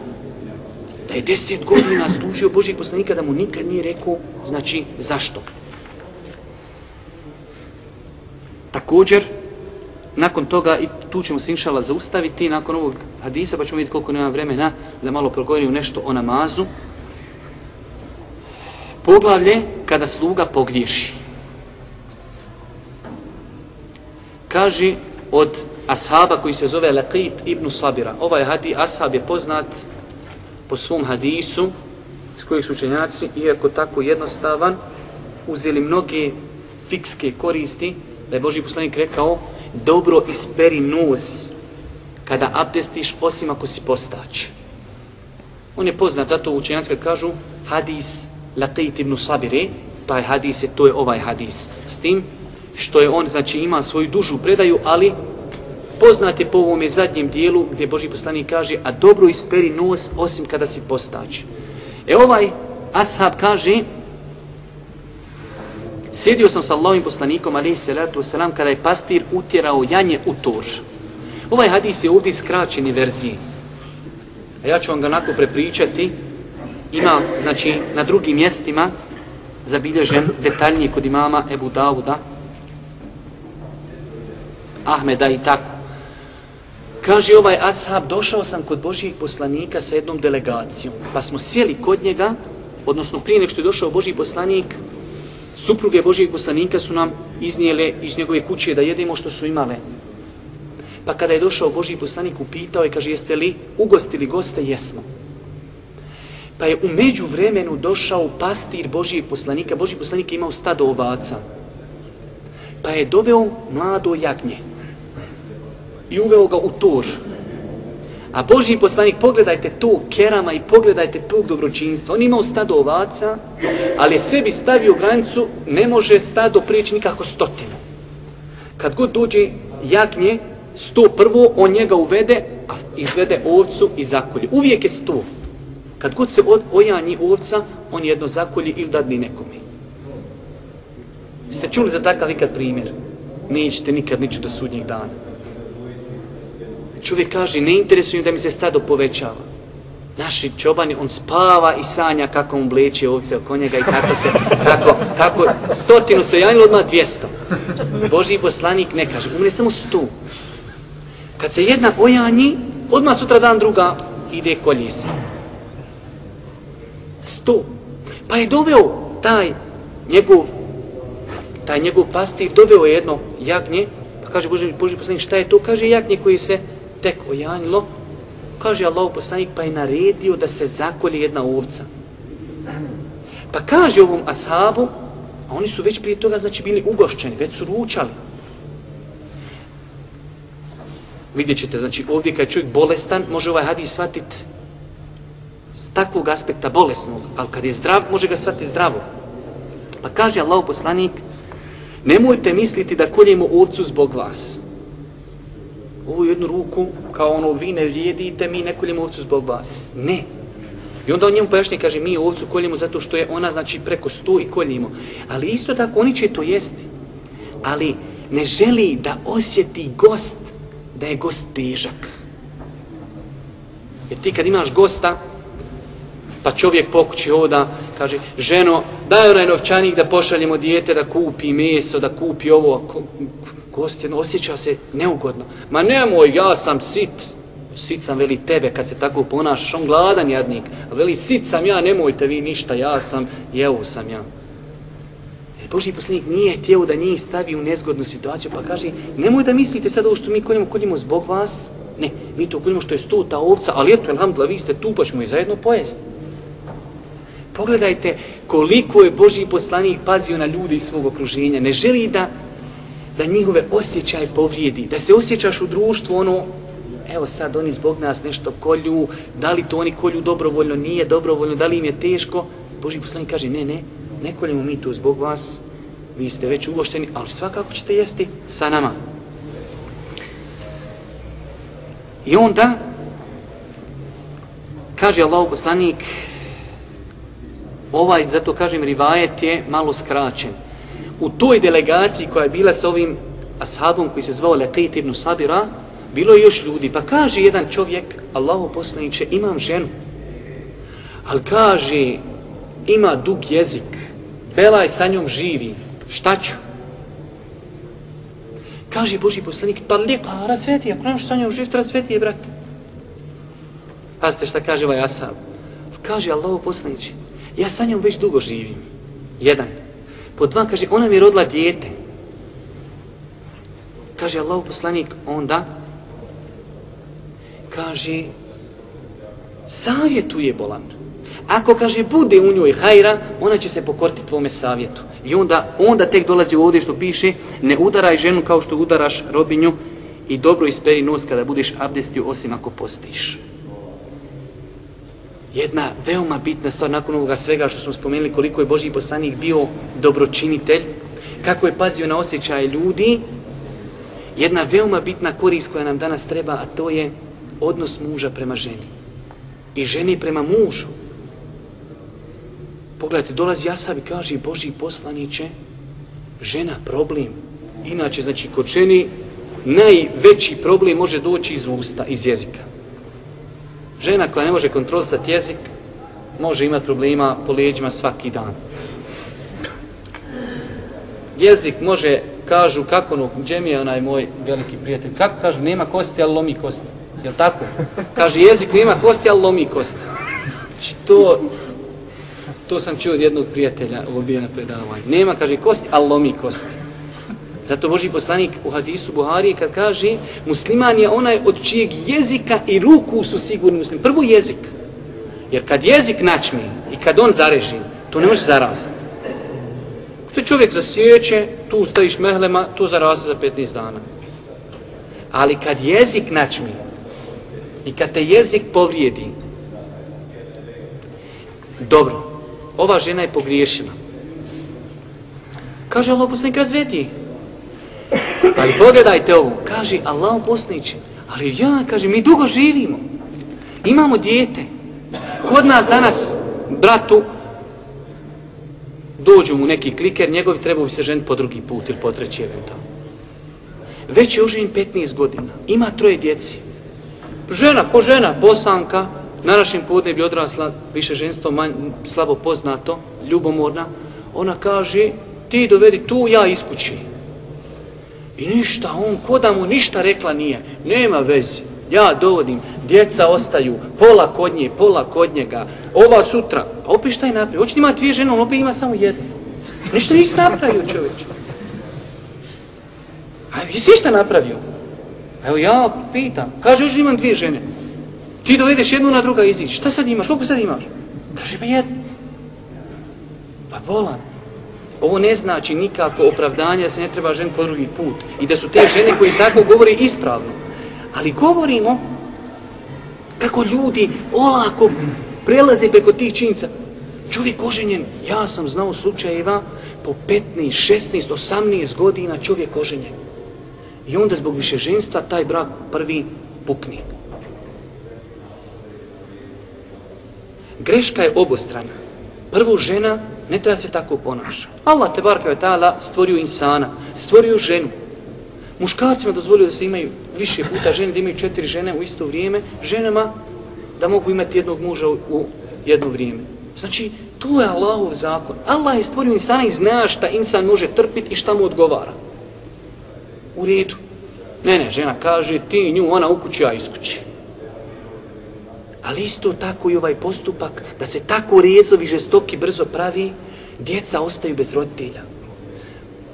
da je deset godina služio Božih poslanika, da mu nikad nije rekao, znači, zašto. Također, nakon toga, i tu ćemo se inšala zaustaviti, nakon ovog hadisa, pa ćemo vidjeti koliko nema vremena da malo progovorim nešto o namazu. Poglavlje kada sluga pogriješi. Kaže od ashaba koji se zove Laqit ibn Sabira. Ovaj hadi, ashab je poznat po svom hadisu s kojih su učenjaci, iako tako jednostavan, uzeli mnoge fikske koristi, da je Boži poslanik rekao dobro isperi nos kada abdestiš osim ako si postač. On je poznat, zato učenjaci kad kažu hadis Laqit ibn Sabire, taj hadis je, to je ovaj hadis. S tim što je on, znači, ima svoju dužu predaju, ali poznate po ovome zadnjem dijelu gdje Boži poslanik kaže a dobro isperi nos osim kada si postač. E ovaj ashab kaže sjedio sam sa Allahovim poslanikom alaihi salatu wasalam kada je pastir utjerao janje u tor. Ovaj hadis je ovdje skraćeni verziji. A ja ću vam ga onako prepričati ima, znači, na drugim mjestima zabilježen detaljnije kod imama Ebu Dauda Ahmeda i tako. Kaže ovaj ashab, došao sam kod Božijeg poslanika sa jednom delegacijom, pa smo sjeli kod njega, odnosno prije nek što je došao Božiji poslanik, supruge Božijeg poslanika su nam iznijele iz njegove kuće da jedemo što su imale. Pa kada je došao Božiji poslanik, upitao je, kaže, jeste li ugostili goste? Jesmo. Pa je umeđu vremenu došao pastir Božijeg poslanika. Božiji poslanik je imao stado ovaca. Pa je doveo mlado jagnje. I uveo ga u tor. A Božji poslanik, pogledajte tu kerama i pogledajte tu dobročinstvo. On imao stado ovaca, ali sve bi stavio granicu, ne može stado prijeći nikako stotinu. Kad god dođe jagnje, sto prvo, on njega uvede, a izvede ovcu i zakolje. Uvijek je sto. Kad god se ojanji ovca, on jedno zakolji ili dadni nekome. Ste čuli za takav ikad primjer? Nećete nikad niću do sudnjeg dana. Čovjek kaže, ne interesuju da mi se stado povećava. Naši čobani, on spava i sanja kako mu bleće ovce oko njega i kako se, kako, kako, stotinu se janilo odmah dvijesto. Boži poslanik ne kaže, umre samo stu. Kad se jedna ojanji, odmah sutra dan druga ide kolji se sto. Pa je doveo taj njegov taj njegov pastir, doveo je jedno jagnje, pa kaže Boži, Boži poslanik, šta je to? Kaže jagnje koji se tek ojanjilo. Kaže Allah poslanik, pa je naredio da se zakolje jedna ovca. Pa kaže ovom ashabu, a oni su već prije toga znači bili ugošćeni, već su ručali. Vidjet ćete, znači ovdje kad je čovjek bolestan, može ovaj hadis shvatiti s takvog aspekta bolesnog, ali kad je zdrav, može ga shvatiti zdravo. Pa kaže Allah poslanik, nemojte misliti da koljemo ovcu zbog vas. Ovu jednu ruku, kao ono, vi ne vrijedite, mi ne koljemo ovcu zbog vas. Ne. I onda on njemu pojašnje, kaže, mi ovcu koljemo zato što je ona, znači, preko sto i koljimo. Ali isto tako, oni će to jesti. Ali ne želi da osjeti gost, da je gost težak. Jer ti kad imaš gosta, Pa čovjek pokući hoda, kaže, ženo, daj onaj novčanik da pošaljemo dijete da kupi meso, da kupi ovo. Gost jedno osjeća se neugodno. Ma nemoj, ja sam sit. Sit sam, veli tebe, kad se tako ponašaš, on gladan jadnik. A veli, sit sam ja, nemojte vi ništa, ja sam, jevo sam ja. E, Boži poslanik nije htio da njih stavi u nezgodnu situaciju, pa kaže, nemoj da mislite sad ovo što mi koljimo, koljimo zbog vas. Ne, mi to koljimo što je stota ovca, ali eto, alhamdulillah, vi ste tu, pa ćemo i zajedno pojesti. Pogledajte koliko je Boži poslanik pazio na ljude iz svog okruženja. Ne želi da, da njihove osjećaje povrijedi, da se osjećaš u društvu ono, evo sad oni zbog nas nešto kolju, da li to oni kolju dobrovoljno, nije dobrovoljno, da li im je teško, Boži poslanik kaže, ne, ne, ne koljemo mi to zbog vas, vi ste već ugošteni, ali svakako ćete jesti sa nama. I onda, kaže Allah poslanik, ovaj, zato kažem, rivajet je malo skraćen. U toj delegaciji koja je bila sa ovim ashabom koji se zvao Lekit ibn Sabira, bilo je još ljudi. Pa kaže jedan čovjek, Allaho poslaniće, imam ženu. Ali kaže, ima dug jezik. Belaj sa njom živi. Šta ću? Kaže Boži poslanik, talika, razveti, ako nemaš sa njom živiti, razveti je, brate. Pazite šta kaže ovaj ashab. Kaže Allaho poslaniće, ja sa njom već dugo živim. Jedan. Po dva, kaže, ona mi je rodila dijete. Kaže Allah poslanik, onda, kaže, savjetuje bolan. Ako, kaže, bude u njoj hajra, ona će se pokoriti tvome savjetu. I onda, onda tek dolazi ovdje što piše, ne udaraj ženu kao što udaraš robinju i dobro isperi nos kada budeš abdestio, osim ako postiš jedna veoma bitna stvar nakon ovoga svega što smo spomenuli koliko je Boži poslanik bio dobročinitelj, kako je pazio na osjećaje ljudi, jedna veoma bitna korist koja nam danas treba, a to je odnos muža prema ženi. I ženi prema mužu. Pogledajte, dolazi Asab i kaže Boži poslaniće, žena problem. Inače, znači, kod ženi najveći problem može doći iz usta, iz jezika. Žena koja ne može kontrolisati jezik, može imati problema po lijeđima svaki dan. Jezik može, kažu, kako ono, džem je onaj moj veliki prijatelj, kako kažu, nema kosti, ali lomi kosti. Je tako? Kaže, jezik nema kosti, ali lomi kosti. Znači, to, to sam čuo od jednog prijatelja u obijena predavanja. Nema, kaže, kosti, ali lomi kosti. Zato Boži poslanik u hadisu Buhari kad kaže musliman je onaj od čijeg jezika i ruku su sigurni muslim. Prvo jezik. Jer kad jezik načmi i kad on zareži, to ne može zarasti. To čovjek zasjeće, tu staviš mehlema, to zarazi za 15 dana. Ali kad jezik načmi i kad te jezik povrijedi, dobro, ova žena je pogriješila. Kaže Allah poslanik, razvedi Ali pogledajte ovo, kaže Allah posniće, ali ja, kaže, mi dugo živimo. Imamo dijete. Kod nas danas, bratu, dođu mu neki kliker, njegovi trebao bi se ženiti po drugi put ili po treći eventualno. Već je oživim 15 godina, ima troje djeci. Žena, ko žena, bosanka, na našem podne bi odrasla više ženstvo, manj, slabo poznato, ljubomorna, ona kaže, ti dovedi tu, ja iskućim. I ništa, on ko da mu ništa rekla nije. Nema vezi. Ja dovodim, djeca ostaju, pola kod nje, pola kod njega, ova sutra. A opet šta je napravio? Hoće ima dvije žene, on opet ima samo jednu. Ništa nisi napravio čovječ. A jesi šta napravio? Evo ja pitam, kaže, još imam dvije žene. Ti dovedeš jednu na druga izići. Šta sad imaš? Koliko sad imaš? Kaže, pa jednu. Pa volan. Ovo ne znači nikako opravdanje da se ne treba žen po drugi put. I da su te žene koji tako govore ispravno. Ali govorimo kako ljudi olako prelaze preko tih činjica. Čovjek oženjen, ja sam znao slučajeva po 15, 16, 18 godina čovjek oženjen. I onda zbog više ženstva taj brak prvi pukni. Greška je obostrana. Prvo žena Ne treba se tako ponaša. Allah te barka je ta'ala stvorio insana, stvorio ženu. Muškarcima dozvolio da se imaju više puta žene, da imaju četiri žene u isto vrijeme, ženama da mogu imati jednog muža u jedno vrijeme. Znači, to je Allahov zakon. Allah je stvorio insana i zna šta insan može trpiti i šta mu odgovara. U redu. Ne, ne, žena kaže ti nju, ona u kući, ja iskući. Ali isto tako i ovaj postupak, da se tako rezovi žestoki brzo pravi, djeca ostaju bez roditelja.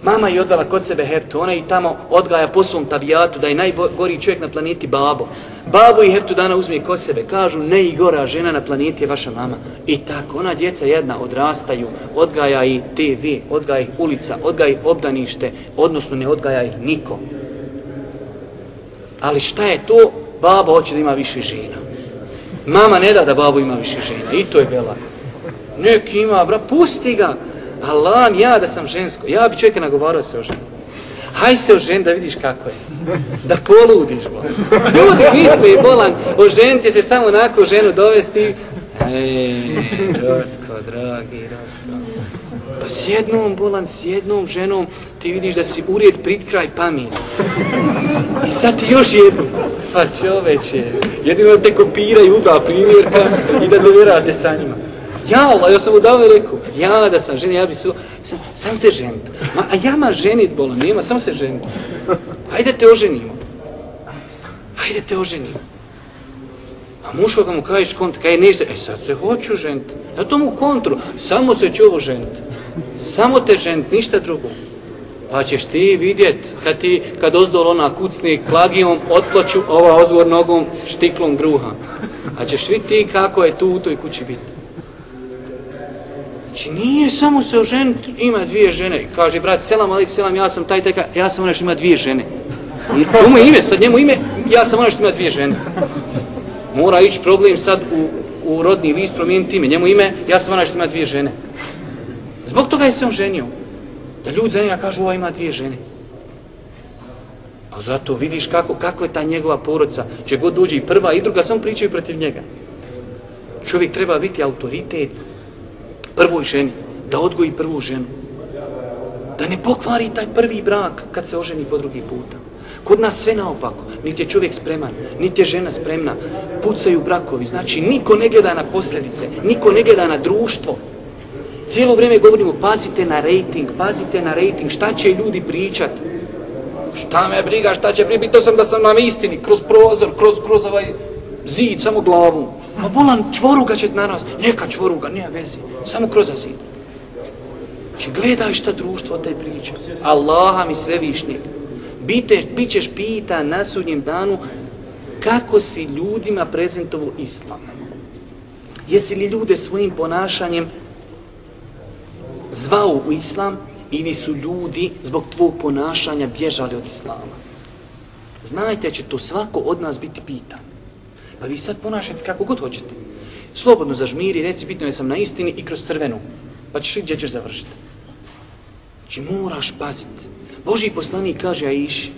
Mama je odvela kod sebe hertu, ona i tamo odgaja po svom tabijatu da je najgori čovjek na planeti babo. Babu i Hertu dana uzme kod sebe. Kažu, ne i gora žena na planeti je vaša mama. I tako, ona djeca jedna odrastaju, odgaja i TV, odgaja ih ulica, odgaja ih obdanište, odnosno ne odgaja ih niko. Ali šta je to? Baba hoće da ima više žena. Mama ne da da babu ima više žena. I to je bela. Neki ima, bra, pusti ga. Allah, ja da sam žensko. Ja bi čovjeka nagovarao se o ženu. Haj se o žen da vidiš kako je. Da poludiš, bolan. Ljudi misli, bolan, o žen ti se samo onako ženu dovesti. Ej, Rotko, dragi, dragi. S jednom, bolan, s jednom ženom ti vidiš da si ured prit kraj pamin. I sad ti još jednu. Pa čoveče, jedino te kopiraju uga primjerka i da dovjerate sa njima. Ja, Allah, ja sam mu dao rekao, ja da sam ženi, ja bi su, sam, sam se ženit. Ma, a ja ma ženit, bolan, nema, sam se ženit. Hajde te oženimo. Hajde te oženimo. A muž koga mu kažeš kontra, kaj nisi, e sad se hoću žent. Na tomu kontru, samo se ću ovo žent. Samo te žent, ništa drugo. Pa ćeš ti vidjet, kad ti, kad ozdol ona kucni klagijom, otploću ova ozvor nogom štiklom gruha. A ćeš vidjeti ti kako je tu u toj kući biti. Znači nije samo se ožen, ima dvije žene. Kaže, brat, selam, alik, selam, ja sam taj, taj, ja sam onaj što ima dvije žene. Ono, to mu ime, sad njemu ime, ja sam onaj što ima dvije žene. Mora ići problem sad u, u rodni list promijeniti ime. Njemu ime, ja sam onaj što ima dvije žene. Zbog toga je se on ženio. Da ljudi za njega kažu, ova ima dvije žene. A zato vidiš kako, kako je ta njegova porodca. Če god dođe i prva i druga, samo pričaju protiv njega. Čovjek treba biti autoritet prvoj ženi, da odgoji prvu ženu. Da ne pokvari taj prvi brak kad se oženi po drugi puta. Kod nas sve naopako. Niti je čovjek spreman, niti je žena spremna. Pucaju brakovi. Znači, niko ne gleda na posljedice. Niko ne gleda na društvo. Cijelo vrijeme govorimo, pazite na rating, pazite na rating. Šta će ljudi pričat? Šta me briga, šta će pribiti? To sam da sam na istini, kroz prozor, kroz, kroz ovaj zid, samo glavu. Ma bolan čvoruga će na nas. Neka čvoruga, nije vezi. Samo kroz zid. Znači, gledaj šta društvo te priča. Allaha mi svevišnjeg. Bite, bit ćeš pita na sudnjem danu kako si ljudima prezentovo islam. Jesi li ljude svojim ponašanjem zvao u islam ili su ljudi zbog tvog ponašanja bježali od islama? Znajte će to svako od nas biti pitan. Pa vi sad ponašajte kako god hoćete. Slobodno zažmiri, reci bitno je sam na istini i kroz crvenu. Pa ćeš gdje ćeš završiti. Znači moraš paziti. Boži poslanik kaže Aiši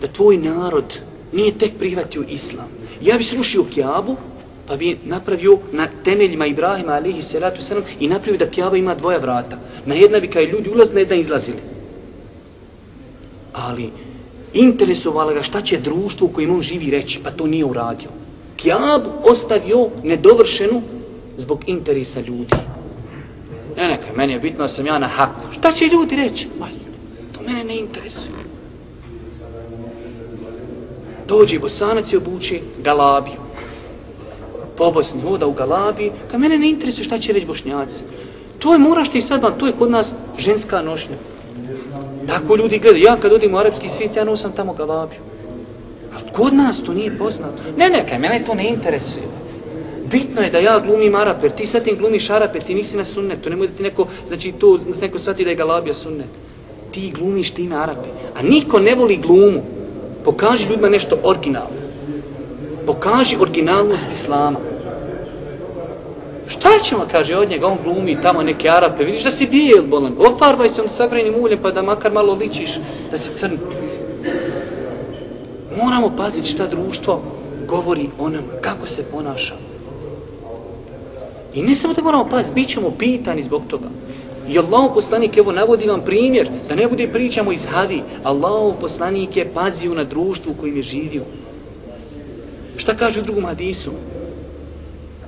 da tvoj narod nije tek prihvatio islam. Ja bi srušio Kjabu, pa bi napravio na temeljima Ibrahima alihi salatu sallam i napravio da Kjaba ima dvoja vrata. Na jedna bi kaj ljudi ulaz, na jedna izlazili. Ali interesovala ga šta će društvo u kojem on živi reći, pa to nije uradio. Kjabu ostavio nedovršenu zbog interesa ljudi. Ne, neka, meni je bitno da sam ja na haku. Šta će ljudi reći? Malj mene ne interesuje. Dođe bosanac i obuči galabiju. Po Bosni hoda u galabi, ka mene ne interesuje šta će reći bošnjaci. To je, moraš ti sad, to je kod nas ženska nošnja. Tako ljudi gledaju. Ja kad odim u arapski svijet, ja nosam tamo galabiju. Ali kod nas to nije poznato. Ne, ne, kaj mene to ne interesuje. Bitno je da ja glumim araper, ti sad tim glumiš araper, ti nisi na sunnetu, nemoj da ti neko, znači to, neko shvati da je galabija sunnet. Ti glumiš time arape. A niko ne voli glumu. Pokaži ljudima nešto originalno. Pokaži originalnost islama. Šta ćemo, kaže od njega, on glumi tamo neke arape, vidiš da si bijel bolan, ofarbaj se on sagranim uljem pa da makar malo ličiš da si crn. Moramo paziti šta društvo govori o nama, kako se ponaša. I ne samo da moramo paziti, bit ćemo pitani zbog toga. I Allahov poslanik, evo navodi vam primjer, da ne bude pričamo iz havi. Allahov poslanik je pazio na društvu u kojim je živio. Šta kaže u drugom hadisu?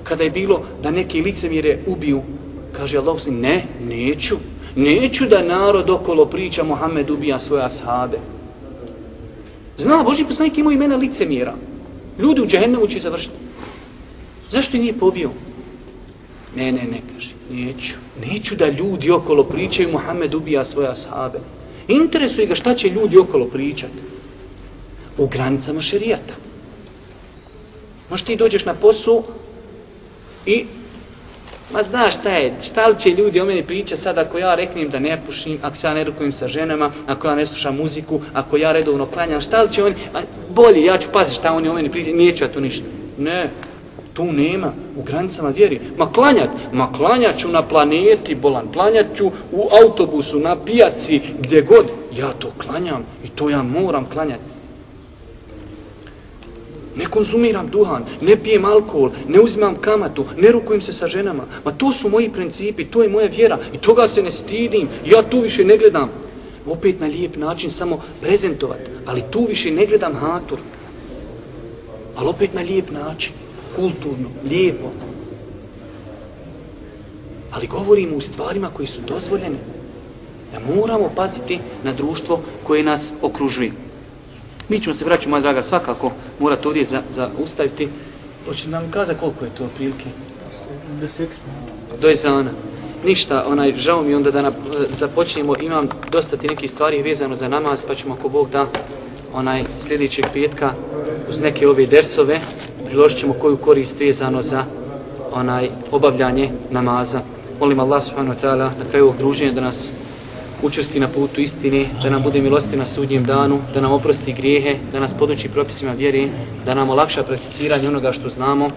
Kada je bilo da neke licemire ubiju, kaže Allah poslanik, ne, neću. Neću da narod okolo priča Mohamed ubija svoje ashabe. Zna, Boži poslanik imao imena licemjera. Ljudi u džehennemu će završiti. Zašto je nije pobio? Ne, ne, ne, kaže, neću. Neću da ljudi okolo pričaju, Muhammed ubija svoje ashabe. Interesuje ga šta će ljudi okolo pričati. U granicama šerijata. Možeš ti dođeš na posao i Ma znaš šta je, šta li će ljudi o meni pričati sad ako ja reknem da ne pušim, ako se ja ne rukujem sa ženama, ako ja ne slušam muziku, ako ja redovno klanjam, šta li će oni, a, bolje, ja ću paziti šta oni o meni pričaju, neću ja tu ništa. Ne, tu nema, u granicama vjeri. Ma klanjat, ma klanjat ću na planeti, bolan, klanjat ću u autobusu, na pijaci, gdje god. Ja to klanjam i to ja moram klanjati. Ne konzumiram duhan, ne pijem alkohol, ne uzimam kamatu, ne rukujem se sa ženama. Ma to su moji principi, to je moja vjera i toga se ne stidim. Ja tu više ne gledam. Opet na lijep način samo prezentovat, ali tu više ne gledam hatur. Ali opet na lijep način, kulturno, lijepo. Ali govorimo u stvarima koji su dozvoljene. Da moramo paziti na društvo koje nas okružuje. Mi ćemo se vraćati, moja draga, svakako morate ovdje za, za ustaviti. Hoće nam kazati koliko je to prilike? Do je zana. Ništa, onaj, žao mi onda da na, započnemo, imam dosta ti nekih stvari vezano za namaz, pa ćemo ako Bog da onaj sljedećeg petka uz neke ove dersove priložit ćemo koju korist vezano za onaj obavljanje namaza. Molim Allah subhanahu wa ta'ala na kraju ovog druženja da nas učvrsti na putu istine, da nam bude milosti na sudnjem danu, da nam oprosti grijehe, da nas poduči propisima vjere, da nam olakša prakticiranje onoga što znamo,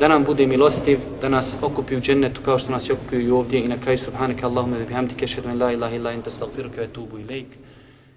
da nam bude milostiv, da nas okupi u džennetu kao što nas okupi i ovdje i na kraju subhanaka Allahumma bihamdike, ashhadu la ilaha illa anta astaghfiruka ve tubu ilaik.